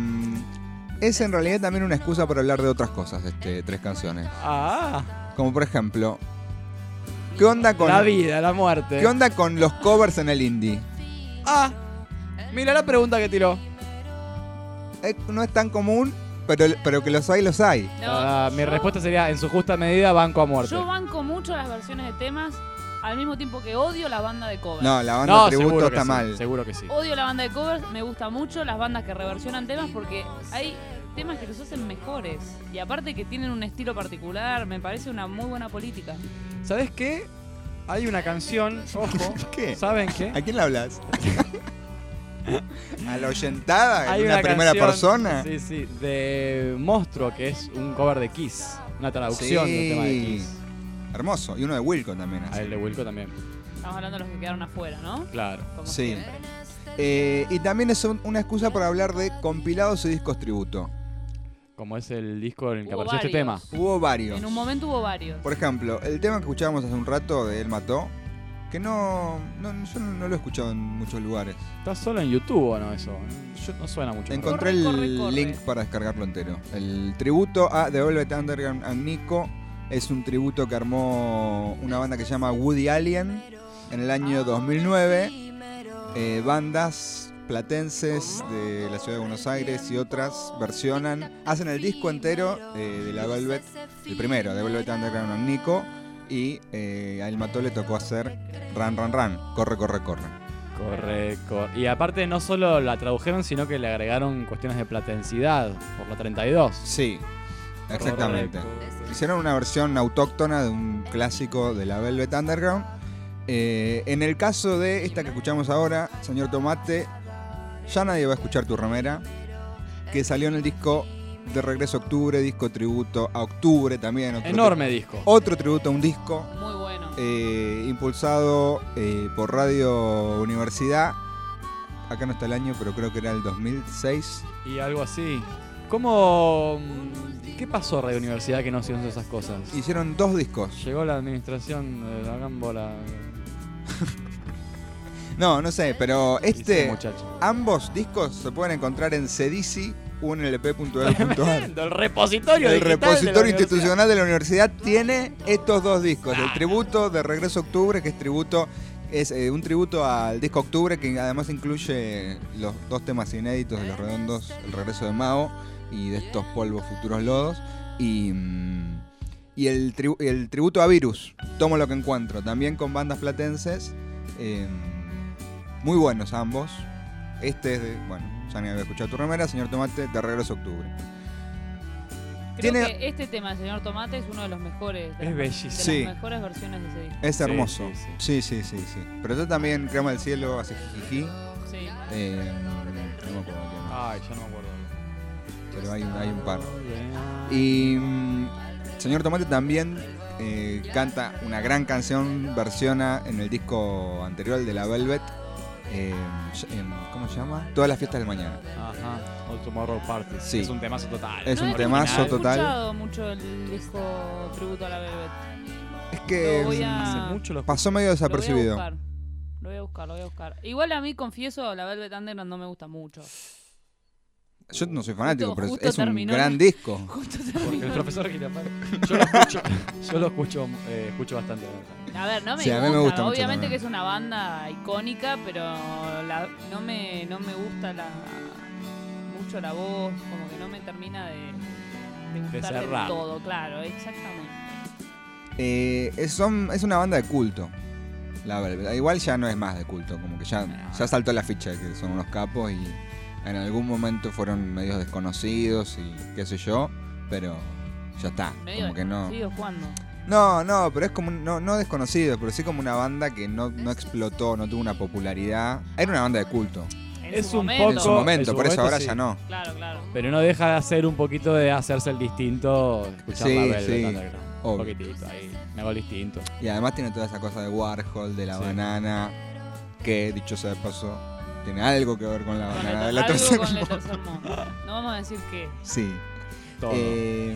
es en realidad también una excusa para hablar de otras cosas, este, tres canciones. Ah, Como por ejemplo, ¿qué onda con la vida, la muerte. ¿Qué onda con los covers en el indie? Ah, mira la pregunta que tiró. Eh, no es tan común, pero, pero que los hay, los hay. Ah, mi respuesta sería, en su justa medida, banco a muerte. Yo banco mucho las versiones de temas al mismo tiempo que odio la banda de covers. No, la banda No, tributo seguro que está sí, mal. Seguro que sí. Odio la banda de covers, me gusta mucho las bandas que reversionan temas porque hay temas que los hacen mejores. Y aparte que tienen un estilo particular, me parece una muy buena política. ¿Sabes qué? Hay una canción, ojo. ¿Qué? ¿Saben qué? ¿A quién le hablas? ¿A la oyentada? Hay ¿En una, primera canción, persona? Sí, sí, de Monstruo, que es un cover de Kiss. Una traducción del tema de. Kiss. Hermoso. Y uno de Wilco también. Ah, así. el de Wilco también. Estamos hablando de los que quedaron afuera, ¿no? Claro. Como Sí. siempre. Eh, y también es un- una excusa para hablar de compilados y discos tributo. Como es el disco en el que Hubo apareció este tema. Hubo varios. En un momento hubo varios. Por ejemplo, el tema que escuchábamos hace un rato de Él Mató, que no, no yo no, lo he escuchado en muchos lugares. Está solo en YouTube o no eso. Yo- no suena mucho. Encontré Corre, el corre, corre. link para descargarlo entero. El tributo a The Velvet Underground and Nico es un tributo que armó una banda que se llama Woody Alien en el año 2009. Eh, bandas platenses de la ciudad de Buenos Aires y otras versionan, hacen el disco entero eh, de la Velvet, el primero, de Velvet Underground and Nico. Y eh, a El Mató le tocó hacer Run, Run, Run, corre, corre, corre. Corre, corre. Y aparte no solo la tradujeron, sino que le agregaron cuestiones de platensidad por la 32. Sí, exactamente. Hicieron una versión autóctona de un clásico de la Velvet Underground. Eh, en el caso de esta que escuchamos ahora, Señor Tomate, ya nadie va a escuchar tu remera, que salió en el disco de Regreso a Octubre, disco tributo a Octubre también. Otro Enorme disco. Otro tributo a un disco. Muy bueno. eh, impulsado eh, por Radio Universidad. Acá no está el año, pero creo que era el 2006. Y algo así. ¿Cómo. mm, ¿Qué pasó Radio Universidad que no hicieron esas cosas? Hicieron dos discos. Llegó la administración de la Gambola. No, no sé, pero este, muchacho. ambos discos se pueden encontrar en cedici unlp.edu.ar. El repositorio El de repositorio institucional de la universidad tiene estos dos discos. El tributo de Regreso a Octubre, que es tributo, es eh, un tributo al disco Octubre, que además incluye los dos temas inéditos de Los Redondos, El Regreso de Mao y de estos polvos futuros lodos. Y, mm, y el, el tributo a Virus, Tomo lo que encuentro, también con bandas platenses. eh, muy buenos ambos. Este es de, bueno, ya ni había escuchado tu remera, señor Tomate, de Regreso a Octubre. Creo Tiene- que este tema señor Tomate es uno de los mejores. De Es las, bellísimo. De Sí. las mejores versiones de ese disco. Es hermoso. sí, Sí, sí, sí, sí. Pero yo también, Crema del Cielo, hace jijiji. Sí. Eh, no me acuerdo Ay, ya no me acuerdo. pero hay, un- hay un par. Y mm, Señor Tomate también eh, canta una gran canción, versiona en el disco anterior de la Velvet. Eh, em, ¿Cómo se llama? Todas las fiestas del mañana. Ajá. All Tomorrow Party. Sí. Es un temazo total. Es un temazo no he total. escuchado mucho el disco tributo a la Velvet. Es que Lo voy a- mm, mucho lo pasó medio Lo voy a desapercibido. buscar. Lo voy a buscar, lo voy a buscar. Igual a mí, confieso, la Velvet Underground no me gusta mucho. Yo no soy fanático, Justo- pero es- justo es un gran disco. Justo Porque el profesor Girafales. Yo lo escucho, yo lo escucho, eh, escucho bastante. A ver, no me Sí, a gusta. mí me gusta Obviamente que es una banda icónica, pero la- no, me, no me gusta la, mucho la voz, como que no me termina de, de gustar del cerrar. todo, claro, exactamente. Eh, es, son- es una banda de culto. La. Igual ya no es más de culto, como que ya, ya saltó la ficha de que son unos capos y en algún momento fueron medios desconocidos y qué sé yo, pero ya está. Medio Como que no. desconocidos, ¿cuándo? No, no, pero es como, un- no, no desconocidos, pero sí como una banda que no, no explotó, no tuvo una popularidad. Era una banda de culto. En Es su un momento. En su momento, en su por eso ahora sí. ya no. Claro, claro. Pero no deja de hacer un poquito de hacerse el distinto, escuchar Sí, la Velvet sí, Underground. Un poquitito ahí, me hago el distinto. Y además tiene toda esa cosa de Warhol, de la Sí. banana, que dicho sea de paso, tiene algo que ver con la banana de tercera. No vamos a decir qué. Sí. Todo. Eh,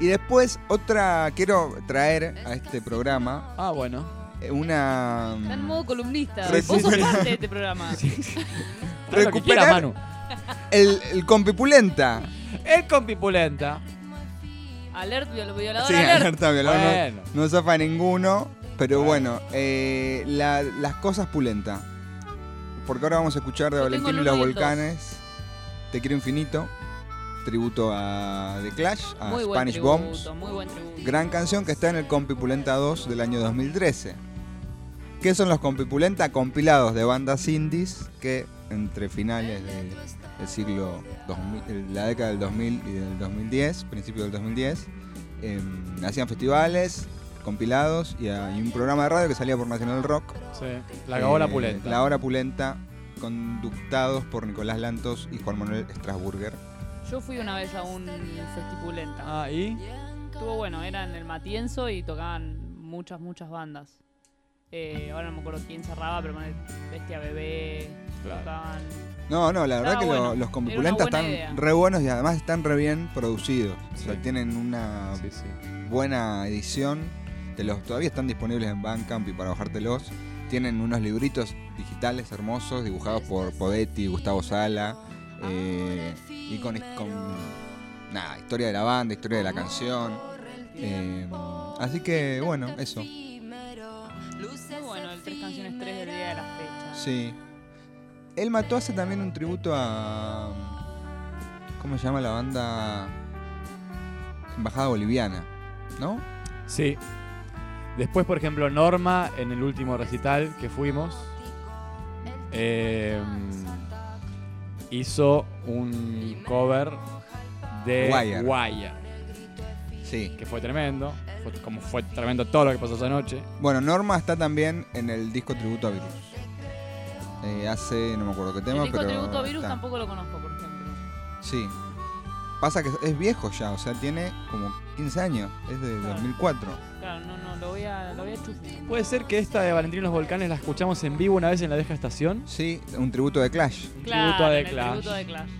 y después otra, quiero traer a este programa ah, bueno. eh, una... Está en modo columnista. Sí, Vos sí, sos sí. parte de este programa. Que Recuperar Manu. el, el compipulenta. El compipulenta. Alert viol- violador Sí, alert. alerta violador, no- Bueno. no, zafa ninguno, pero bueno, eh, la- las cosas pulenta. Porque ahora vamos a escuchar de Yo Valentín y los. Volcanes, Te quiero infinito, tributo a The Clash, a Muy buen Spanish tributo, Bombs. muy buen tributo. Gran canción que está en el Compipulenta 2 del año 2013. ¿Qué son los Compipulenta? Compilados de bandas indies que entre finales de- del siglo 2000, la década del 2000 y del 2010, principio del 2010, em, hacían festivales, compilados y, a- y un programa de radio que salía por Nacional Rock. Sí, la hora Eh, pulenta. La hora pulenta, conductados por Nicolás Lantos y Juan Manuel Strasburger. Yo fui una vez a un festipulenta. Ah, ¿y? Estuvo bueno, era en el Matienzo y tocaban muchas, muchas bandas. Eh, ahora no me acuerdo quién cerraba, pero Bestia Bebé, Claro. tocaban. No, no, la verdad Estaba que bueno. los Era compipulentas están idea. re buenos y además están re bien producidos. O sea, tienen una Sí, sí. buena edición. Te los, todavía están disponibles en Bandcamp y para bajártelos. Tienen unos libritos digitales hermosos dibujados por Podetti, Gustavo Sala. eh, y con, con nada, historia de la banda, historia de la canción. Eh, así que bueno, eso. Muy bueno, el Tres Canciones 3 del día de la fecha. Sí. El Mató hace también un tributo a. ¿Cómo se llama la banda? Embajada Boliviana, ¿no? Sí. Después, por ejemplo, Norma, en el último recital que fuimos, eh, hizo un cover de Wire. Wire, Sí. que fue tremendo. Fue, como fue tremendo todo lo que pasó esa noche. Bueno, Norma está también en el disco tributo a Virus. Eh, hace, no me acuerdo qué El tema, disco pero. Tributo a Virus está. tampoco lo conozco, por ejemplo. Sí. Pasa que es viejo ya, o sea, tiene como 15 años. Es de Claro. 2004. Claro, no, no, lo voy a, lo voy a chusmear. Puede ser que esta de Valentín y los Volcanes la escuchamos en vivo una vez en la Deja Estación. Sí, un tributo de Clash. Un Claro, tributo de en el Clash. tributo de Clash.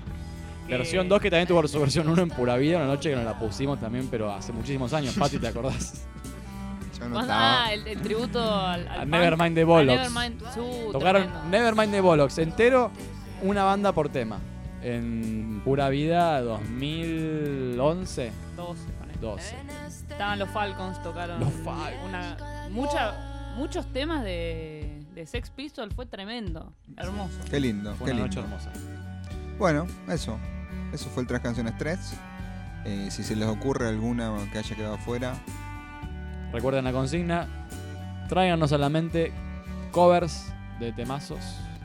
Versión Que- 2 que también tuvo su versión 1 en pura vida, una noche que nos la pusimos también, pero hace muchísimos años. Pati, ¿te acordás? Yo no Ah, estaba. el, el tributo al, al A punk. Nevermind the A Bollocks. Nevermind, su, Tocaron tremendo. Nevermind the Bollocks entero, una banda por tema. En pura vida 2011. 12, ponele. 12. Estaban los Falcons, tocaron Los Falcons. Una, mucha, muchos temas de, de Sex Pistols, fue tremendo, hermoso. Qué lindo, Fue qué una lindo. noche hermosa. Bueno, eso. Eso fue el Tres Canciones 3. Eh, si se les ocurre alguna que haya quedado fuera, Recuerden la consigna. Tráiganos a la mente covers de temazos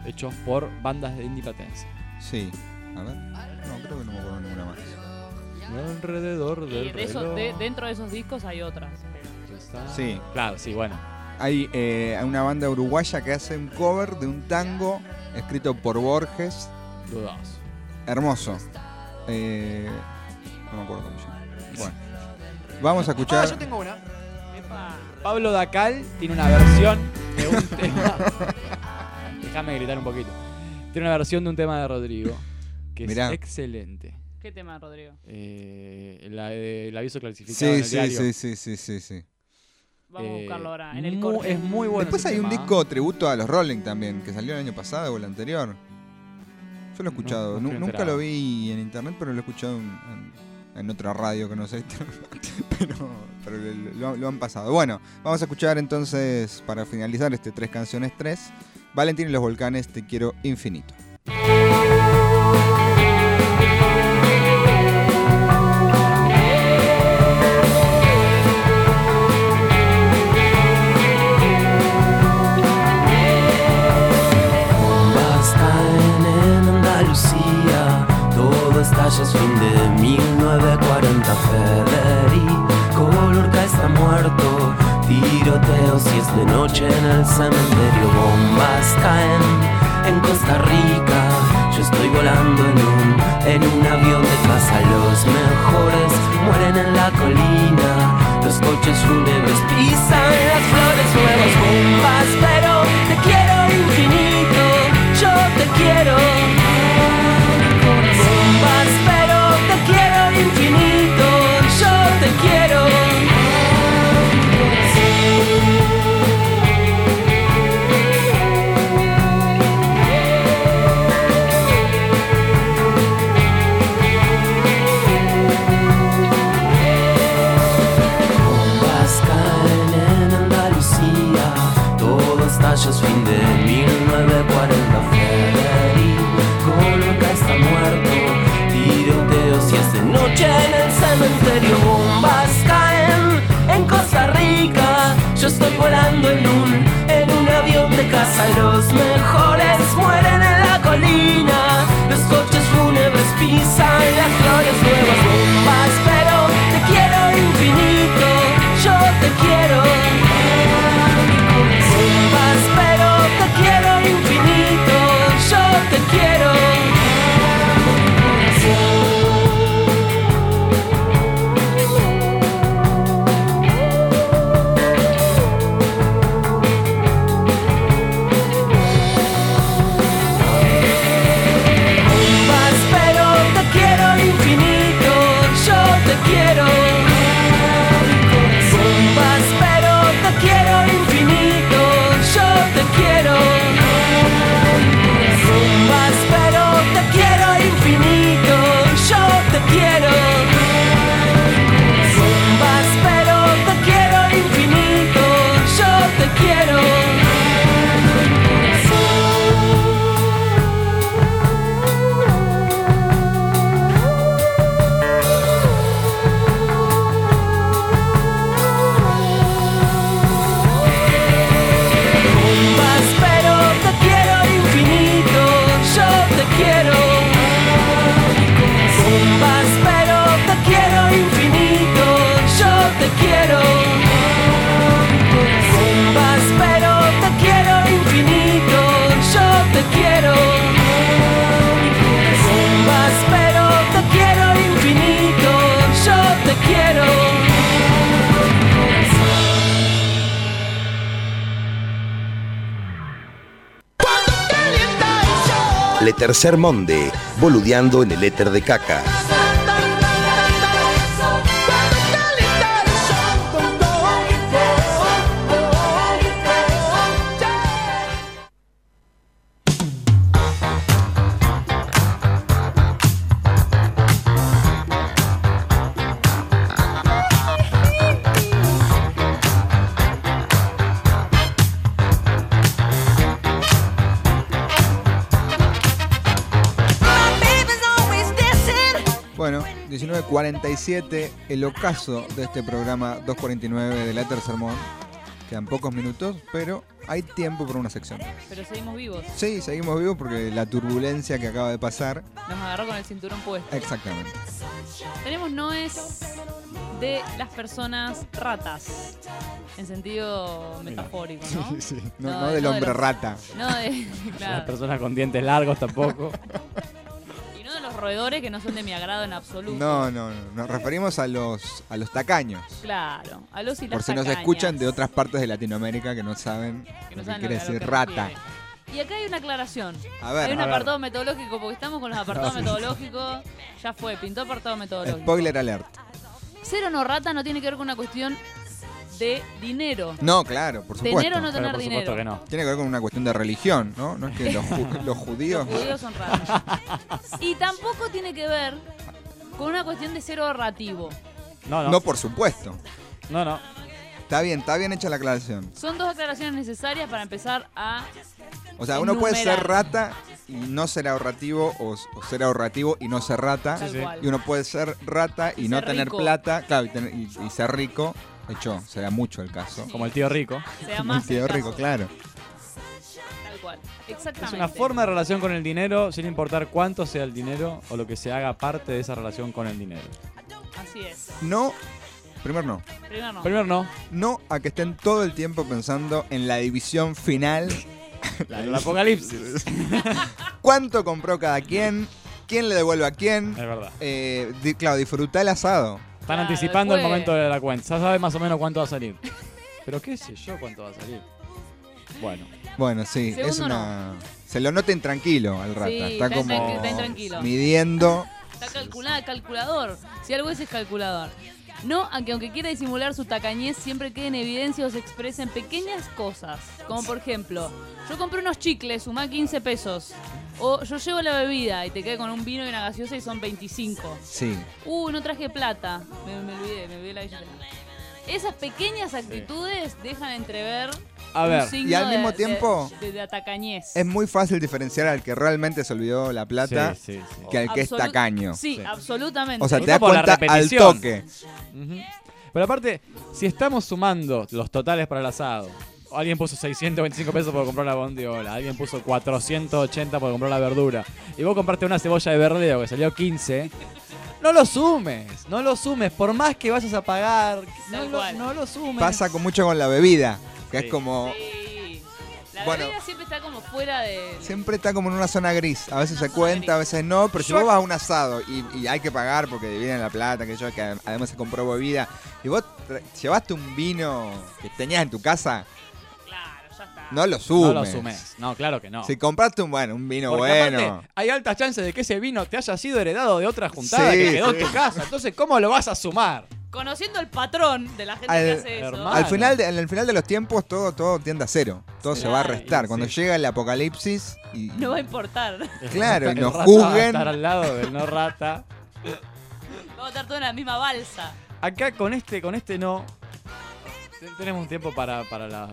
hechos por bandas de indie platense. sí. A ver. No, creo que no me acuerdo ninguna más. Alrededor del Y de reloj. de- dentro de esos discos hay otras. pero- Sí. Claro, sí, bueno. Hay eh, una banda uruguaya que hace un cover de un tango escrito por Borges. Dudoso. Hermoso. Eh, no me acuerdo cómo se llama. Bueno. Vamos a Ah, escuchar. yo tengo una. Epa. Pablo Dacal tiene una versión de un tema. Déjame gritar un poquito. Tiene una versión de un tema de Rodrigo que Mirá. es excelente. ¿Qué tema, Rodrigo? Eh, la de- el aviso clasificado Sí, en el sí, diario. sí, sí, sí, sí, sí. Vamos a Eh, buscarlo ahora, en el mu- corte. Es muy bueno. Después hay un disco tributo a los Rolling también, que salió el año pasado o el anterior. Yo lo he escuchado. no Nunca enterado. lo vi en internet, pero lo he escuchado en, en- en otra radio que no sé. pero pero lo, lo- lo han pasado. Bueno, vamos a escuchar entonces, para finalizar este Tres Canciones 3, Valentín y los Volcanes, Te Quiero Infinito. Todo estalla es fin de 1940. Federico Lorca está muerto, tiroteos y es de noche en el cementerio. Bombas caen en Costa Rica, yo estoy volando en un, en un avión de casa. Los mejores mueren en la colina, los coches fúnebres pisan las flores nuevas. Bombas, pero te quiero infinito, yo te quiero. Es fin de 1940. Federico nunca está muerto, tiroteos y de noche en el cementerio. Bombas caen en Costa Rica, yo estoy volando en un, en un avión de casa. Los Tercer Monde, boludeando en el éter de caca. 19.47, el ocaso de este programa 249 de la Tercer Sermón. Quedan pocos minutos, pero hay tiempo para una sección. Pero seguimos vivos. Sí, seguimos vivos porque la turbulencia que acaba de pasar. Nos agarró con el cinturón puesto. Exactamente. Tenemos noes de las personas ratas. En sentido metafórico, ¿no? Sí, sí. No, No, no del de hombre los- rata. No de. Las personas con dientes largos tampoco. Roedores que no son de mi agrado en absoluto. No, no, no. Nos referimos a los, a los tacaños. Claro, a los y las Por si nos escuchan de otras partes de Latinoamérica que no saben Que no lo que saben quiere decir rata. refiere. Y acá hay una aclaración. A ver, hay un a ver. apartado metodológico, porque estamos con los apartados metodológicos. Ya fue, pintó apartado metodológico. Spoiler alert. Ser o no rata no tiene que ver con una cuestión de dinero. No, claro, por supuesto. Tener o no tener dinero. Tiene que ver con una cuestión de religión, ¿no? No es que los, ju- los judíos. Los judíos son raros. Y tampoco tiene que ver con una cuestión de ser ahorrativo. No, no. No, por supuesto. No, no. Está bien, está bien hecha la aclaración. Son dos aclaraciones necesarias para empezar a. O sea, uno puede ser enumerar. rata y no ser ahorrativo, o, o ser ahorrativo y no ser rata. Tal Sí, sí. cual. Y uno puede ser rata y, Y no ser tener rico. plata, claro, y, tener- y- y ser rico. De hecho, será mucho el caso. Como el tío rico. Sea Como más el tío el rico, caso. claro. Tal cual. Es Exactamente. una forma de relación con el dinero sin importar cuánto sea el dinero o lo que se haga parte de esa relación con el dinero. Así es. No, primero no. Primero no. Primero no. No a que estén todo el tiempo pensando en la división final. La del apocalipsis. ¿Cuánto compró cada quien? ¿Quién le devuelve a quién? Es verdad. Eh, di- claro, disfrutar el asado. Están anticipando el momento de la cuenta. Ya sabes más o menos cuánto va a salir. Pero qué sé yo cuánto va a salir. Bueno. Bueno, sí, es una. Se lo nota intranquilo al rata. Sí, está está como está intranquilo. midiendo. Está calculada, calculador. Si algo es, es calculador. No a que aunque quiera disimular su tacañez, siempre quede en evidencia o se exprese en pequeñas cosas. Como por ejemplo, yo compré unos chicles, sumá 15 pesos. O yo llevo la bebida y te quedé con un vino y una gaseosa y son 25. Sí. Uh, no traje plata. Me, me olvidé, me olvidé la billetera. Esas pequeñas actitudes dejan entrever A un ver, signo y al de- mismo de- tiempo- de, de atacañez. Es muy fácil diferenciar al que realmente se olvidó la plata Sí, sí, sí. que al que es tacaño. Sí, absolutamente. O sea, te das cuenta al toque. Pero aparte, si estamos sumando los totales para el asado, alguien puso 625 pesos por comprar la bondiola, alguien puso 480 por comprar la verdura, y vos compraste una cebolla de verdeo que salió 15, no lo sumes, no lo sumes, por más que vayas a pagar, no lo, no lo sumes. Pasa con mucho con la bebida, que Sí. es como. Sí. La Bueno. bebida siempre está como fuera de. Siempre está como en una zona gris. A veces se cuenta, a veces no. Pero si Yo- vos vas a un asado y, y hay que pagar porque dividen la plata, que yo, que además se compró bebida, y vos llevaste un vino que tenías en tu casa, no lo sumes. No lo sumes, no, claro que no. Si compraste un, bueno, un vino Porque bueno. aparte, hay altas chances de que ese vino te haya sido heredado de otra juntada Sí, que quedó sí. en tu casa. Entonces, ¿cómo lo vas a sumar? Conociendo el patrón de la gente que Al, hace eso. al final de, en el final de los tiempos todo, todo tiende a cero. Todo se va a restar. Cuando llega el apocalipsis y, No va a importar. Claro, y El nos rata Va a juzguen. estar al lado del no rata. Vamos a estar todos en la misma balsa. Acá con este, con este no. te- Tenemos un tiempo para, para la.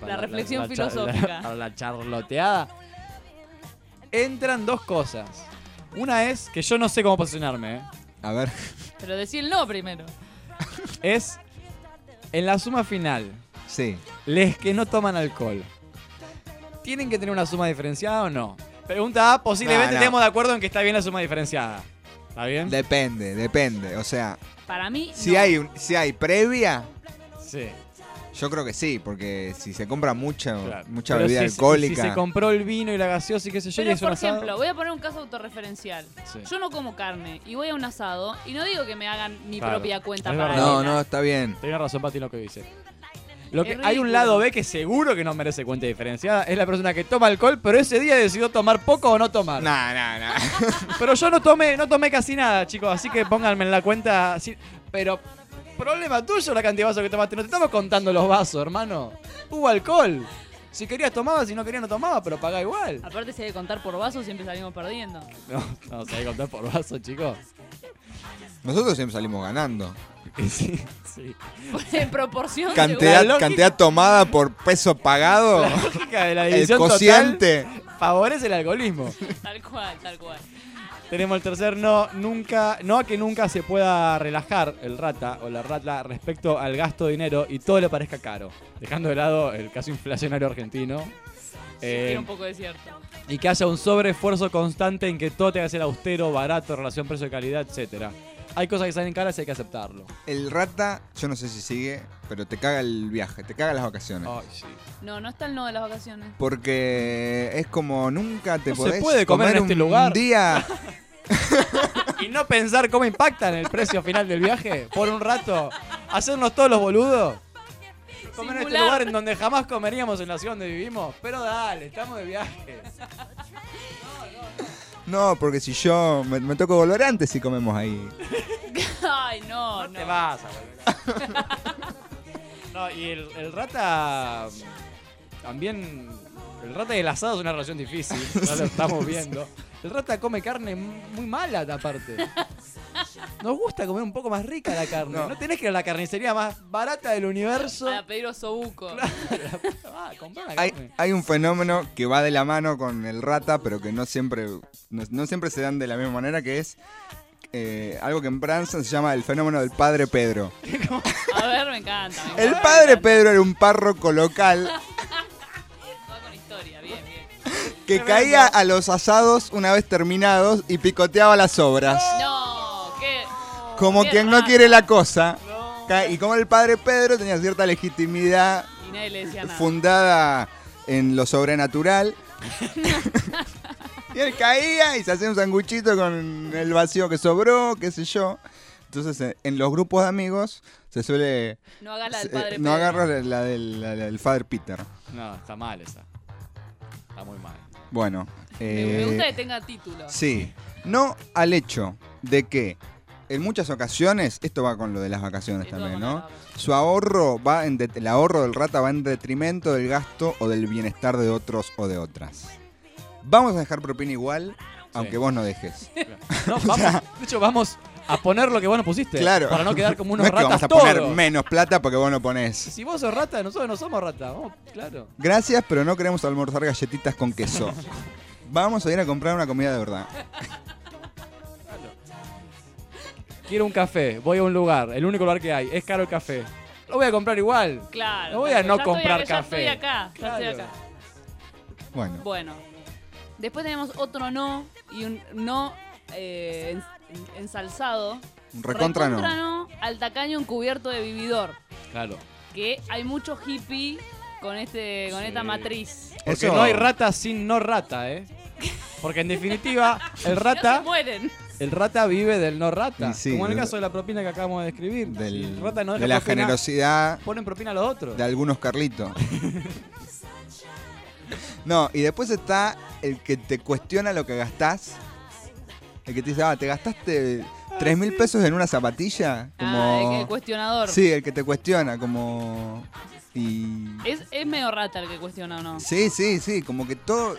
Para La reflexión filosófica. para la charloteada. Entran dos cosas. Una es que yo no sé cómo posicionarme. ¿eh? A ver. Pero decí el no primero. Es en la suma final. Sí. Les que no toman alcohol. ¿Tienen que tener una suma diferenciada o no? Pregunta A, posiblemente No, no. estemos de acuerdo en que está bien la suma diferenciada. ¿Está bien? Depende, depende. O sea, Para mí. si no. hay un- si hay previa, Sí. Yo creo que sí, porque si se compra mucha, mucha Pero bebida si- alcohólica. Si, se compró el vino y la gaseosa y qué sé yo, y Pero es un por asado. ejemplo, voy a poner un caso autorreferencial. Sí. Yo no como carne y voy a un asado y no digo que me hagan mi Claro. propia cuenta Es para no, no, está bien. Tiene razón Pati lo que dice. Lo que, Es hay un lado B que seguro que no merece cuenta diferenciada. Es la persona que toma alcohol, pero ese día decidió tomar poco o no tomar. No, no, no. Pero yo no tomé, no tomé casi nada, chicos. Así que pónganme en la cuenta. así- Pero, problema tuyo la cantidad de vasos que tomaste. No te estamos contando los vasos, hermano. Hubo alcohol. Si querías tomabas, si no querías no tomabas, pero pagá igual. Aparte, si hay que contar por vasos, siempre salimos perdiendo. No, no, se hay que contar por vaso, chicos. Nosotros siempre salimos ganando. Sí, sí. en proporción. Cantidad, lógica- cantidad tomada por peso pagado. La lógica de la el cociente. total favorece el alcoholismo. Tal cual, tal cual. Tenemos el tercer no, nunca, no a que nunca se pueda relajar el rata o la rata respecto al gasto de dinero y todo le parezca caro, dejando de lado el caso inflacionario argentino. Eh, un poco de cierto. y que haya un sobreesfuerzo constante en que todo tenga que ser austero, barato, relación precio-calidad, etcétera. Hay cosas que salen caras y hay que aceptarlo. El rata, yo no sé si sigue, pero te caga el viaje, te caga las vacaciones. Ay, sí. No, no está el no de las vacaciones. Porque es como nunca te No se podés puede comer en un este lugar. día. Y no pensar cómo impacta en el precio final del viaje por un rato. Hacernos todos los boludos. Comer en este lugar en donde jamás comeríamos en la ciudad donde vivimos. Pero dale, estamos de viaje. No, porque si yo me, me toco volver antes si comemos ahí. Ay, no, no. Te vas a volver. No, y el, el rata también. El rata y el asado es una relación difícil. Ya lo estamos viendo. El rata come carne muy mala, aparte. Nos gusta comer un poco más rica la carne. No, tenés que ir a la carnicería más barata del universo. Para pedir osobuco. Ah, comprá una Hay, carne. hay un fenómeno que va de la mano con el rata, pero que no siempre, no, no siempre se dan de la misma manera, que es eh, algo que en Branson se llama el fenómeno del padre Pedro. A ver, me encanta. me El padre Pedro era un párroco local que caía a los asados una vez terminados y picoteaba las obras. No, qué. Como qué quien no quiere la cosa. Y como el padre Pedro tenía cierta legitimidad Y nadie le decía nada. fundada en lo sobrenatural. y él caía y se hacía un sanguchito con el vacío que sobró, qué sé yo. Entonces, eh, en los grupos de amigos se suele. No hagas la del se- padre no Pedro. agarra la, la del, la del Father Peter. No, está mal esa. Está muy mal. Bueno. Me, me eh, gusta que tenga título. Sí. No al hecho de que en muchas ocasiones, esto va con lo de las vacaciones también, ¿no? Su ahorro va en el ahorro del rata va en detrimento del gasto o del bienestar de otros o de otras. Vamos a dejar propina igual, aunque vos no dejes. No, vamos, de hecho, vamos a poner lo que vos nos pusiste. Claro. Para no quedar como unos no es que ratas vamos a poner todos. menos plata porque vos no ponés. Si vos sos rata, nosotros no somos rata. Vamos, claro. Gracias, pero no queremos almorzar galletitas con queso. Vamos a ir a comprar una comida de verdad. Quiero un café, voy a un lugar, el único lugar que hay, es caro el café. Lo voy a comprar igual. Claro. No voy a no ya estoy comprar ya café. estoy acá, ya estoy Claro. acá. Bueno. Bueno. Después tenemos otro no y un no eh, ensalzado. Un recontra no. al tacaño encubierto de vividor. Claro. Que hay mucho hippie con este con esta matriz. Porque Eso- no hay rata sin no rata, ¿eh? Porque en definitiva, el No rata, se mueren. el rata vive del no rata. Sí, como en el caso de la propina que acabamos de describir. Del- el rata no deja de la propina, generosidad Ponen propina a los otros. de algunos Carlitos. No, y después está el que te cuestiona lo que gastás. El que te dice, ah, ¿te gastaste 3 mil pesos en una zapatilla? Como... Ah, el, el cuestionador. Sí, el que te cuestiona, como... Y... Es, es medio rata el que cuestiona o no. Sí, sí, sí, como que todo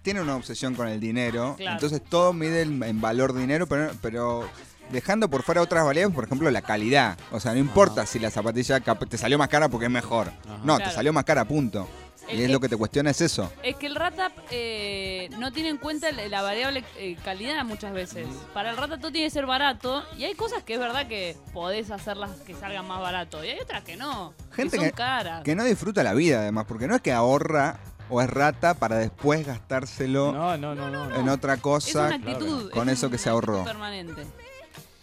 tiene una obsesión con el dinero. Claro. Entonces todo mide en, en valor dinero, pero, pero dejando por fuera otras variables, por ejemplo, la calidad. O sea, no importa si la zapatilla te salió más cara porque es mejor. No, Claro. te salió más cara, punto. El y es que- lo que te cuestiona es eso. Es que el rata eh, no tiene en cuenta la variable eh, calidad muchas veces. Para el rata todo tiene que ser barato y hay cosas que es verdad que podés hacerlas que salgan más barato y hay otras que no, Gente que son que, caras. que no disfruta la vida, además, porque no es que ahorra o es rata para después gastárselo No, no, no, no. en otra es cosa una actitud. con es eso que se ahorró. permanente.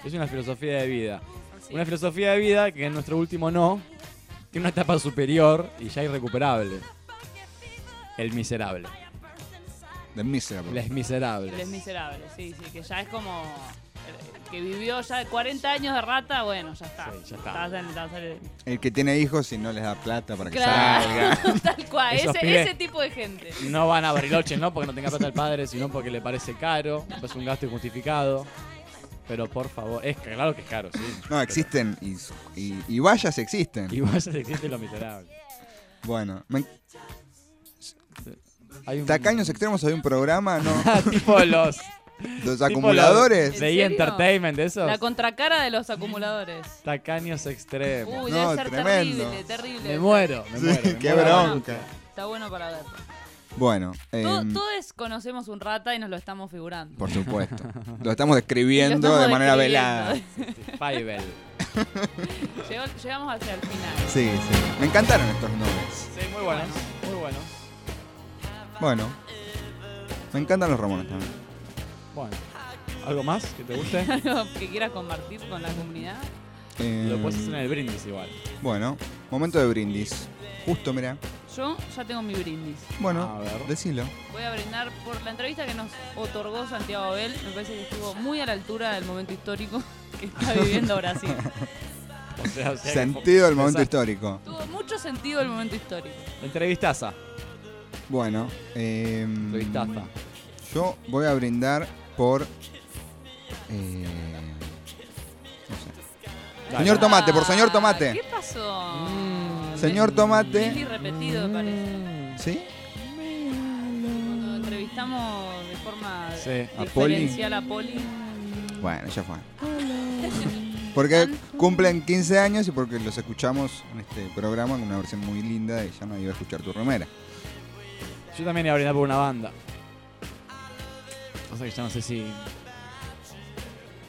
Es una filosofía de vida. Una filosofía de vida que en nuestro último no tiene una etapa superior y ya irrecuperable. El miserable. The Miserable. Les miserables. Les miserables, sí, sí, que ya es como eh, que vivió ya 40 años de rata, bueno, ya está. ya está. El que tiene hijos y no les da plata para que Claro, salga. tal cual, ese, pibes- ese tipo de gente. No van a Bariloche, no porque no tenga plata el padre, sino porque le parece caro. Es un gasto injustificado. Pero por favor, es que claro que es caro, sí. No, existen y, y, y vallas existen. Y vaya existen los miserables. Bueno, me- Hay un- Tacaños Extremos hay un programa, ¿no? tipo los. Los acumuladores. los De ¿En E! serio? Entertainment, de esos. La contracara de los acumuladores. Tacaños extremos. Uy, No, debe ser tremendo. terrible, terrible. Me muero, me Sí, muero. me qué muero. bronca. Está bueno para verlo. Bueno, em, Todos conocemos un rata y nos lo estamos figurando. por supuesto. Lo estamos describiendo lo estamos de manera describiendo. velada. Llegó- Llegamos hacia el final. Sí, sí. Me encantaron estos nombres. Sí, muy buenos. Muy buenos. Bueno. Me encantan los Ramones también. Bueno. ¿Algo más que te guste? Algo que quieras compartir con la comunidad. Em, Lo puedes hacer en el brindis igual. Bueno, momento de brindis. Justo, mira. Yo ya tengo mi brindis. Bueno, A ver. decilo. Voy a brindar por la entrevista que nos otorgó Santiago Abel. Me parece que estuvo muy a la altura del momento histórico que está viviendo Brasil. O sea, o sea Sentido del momento histórico. Tuvo mucho sentido el momento histórico. Entrevistaza. Bueno, Entrevistaza. yo voy a brindar por. eh, no sé. Señor Tomate, por señor Tomate. ¿Qué pasó? Mm, Señor Tomate. Mili repetido, me parece. ¿Sí? Cuando entrevistamos de forma Sí, a Poli. diferencial a Poli. Bueno, ya fue. Porque cumplen 15 años y porque los escuchamos en este programa en una versión muy linda de Ya no iba a escuchar tu remera. Yo también iba a brindar por una banda. O sea que ya no sé si.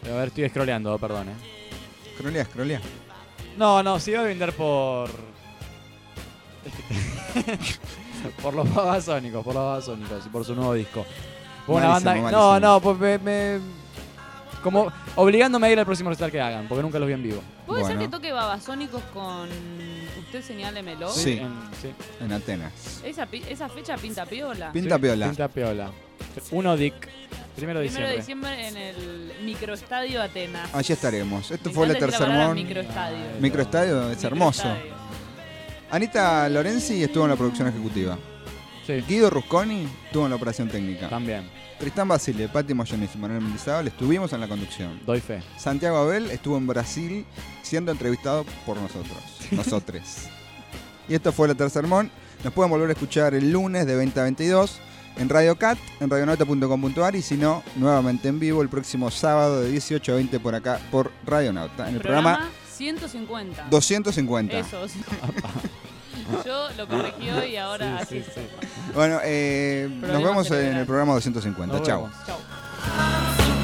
A ver, estoy scrolleando, perdón, eh. Scrollea, scrollea. No, no, sí iba a brindar por. por los babasónicos, por los babasónicos y por su nuevo disco. Por una Malísimo, banda. No, no, pues me, me- Como obligándome a ir al próximo recital que hagan, porque nunca los vi en vivo. ¿Puede ser que toque babasónicos con Usted señálemelo? Sí, en- sí. en Atenas. Esa, pi- esa fecha pinta piola. Pinta piola. Pinta piola. Uno Dick. Primero de Primero de diciembre. diciembre en el microestadio Atenas. Allí estaremos. Esto Me fue la encanta decir tercer palabra mon. Microestadio. Microestadio es hermoso. Anita Lorenzi estuvo en la producción ejecutiva. Guido Rusconi estuvo en la operación técnica. También. Tristán Basile, Pati Moyones y Manuel Mendizábal estuvimos en la conducción. Doy fe. Santiago Abel estuvo en Brasil siendo entrevistado por nosotros. Nosotres. y esto fue la tercer mon. Nos pueden volver a escuchar el lunes de 20 a 22 en Radio Cat, en radionauta.com.ar y si no, nuevamente en vivo el próximo sábado de 18 a 20 por acá, por Radionauta, en el programa, 150. 250. Eso. Yo lo corregí hoy y ahora así. Bueno, eh, nos vemos en el programa 250. Nos Chao. Chau.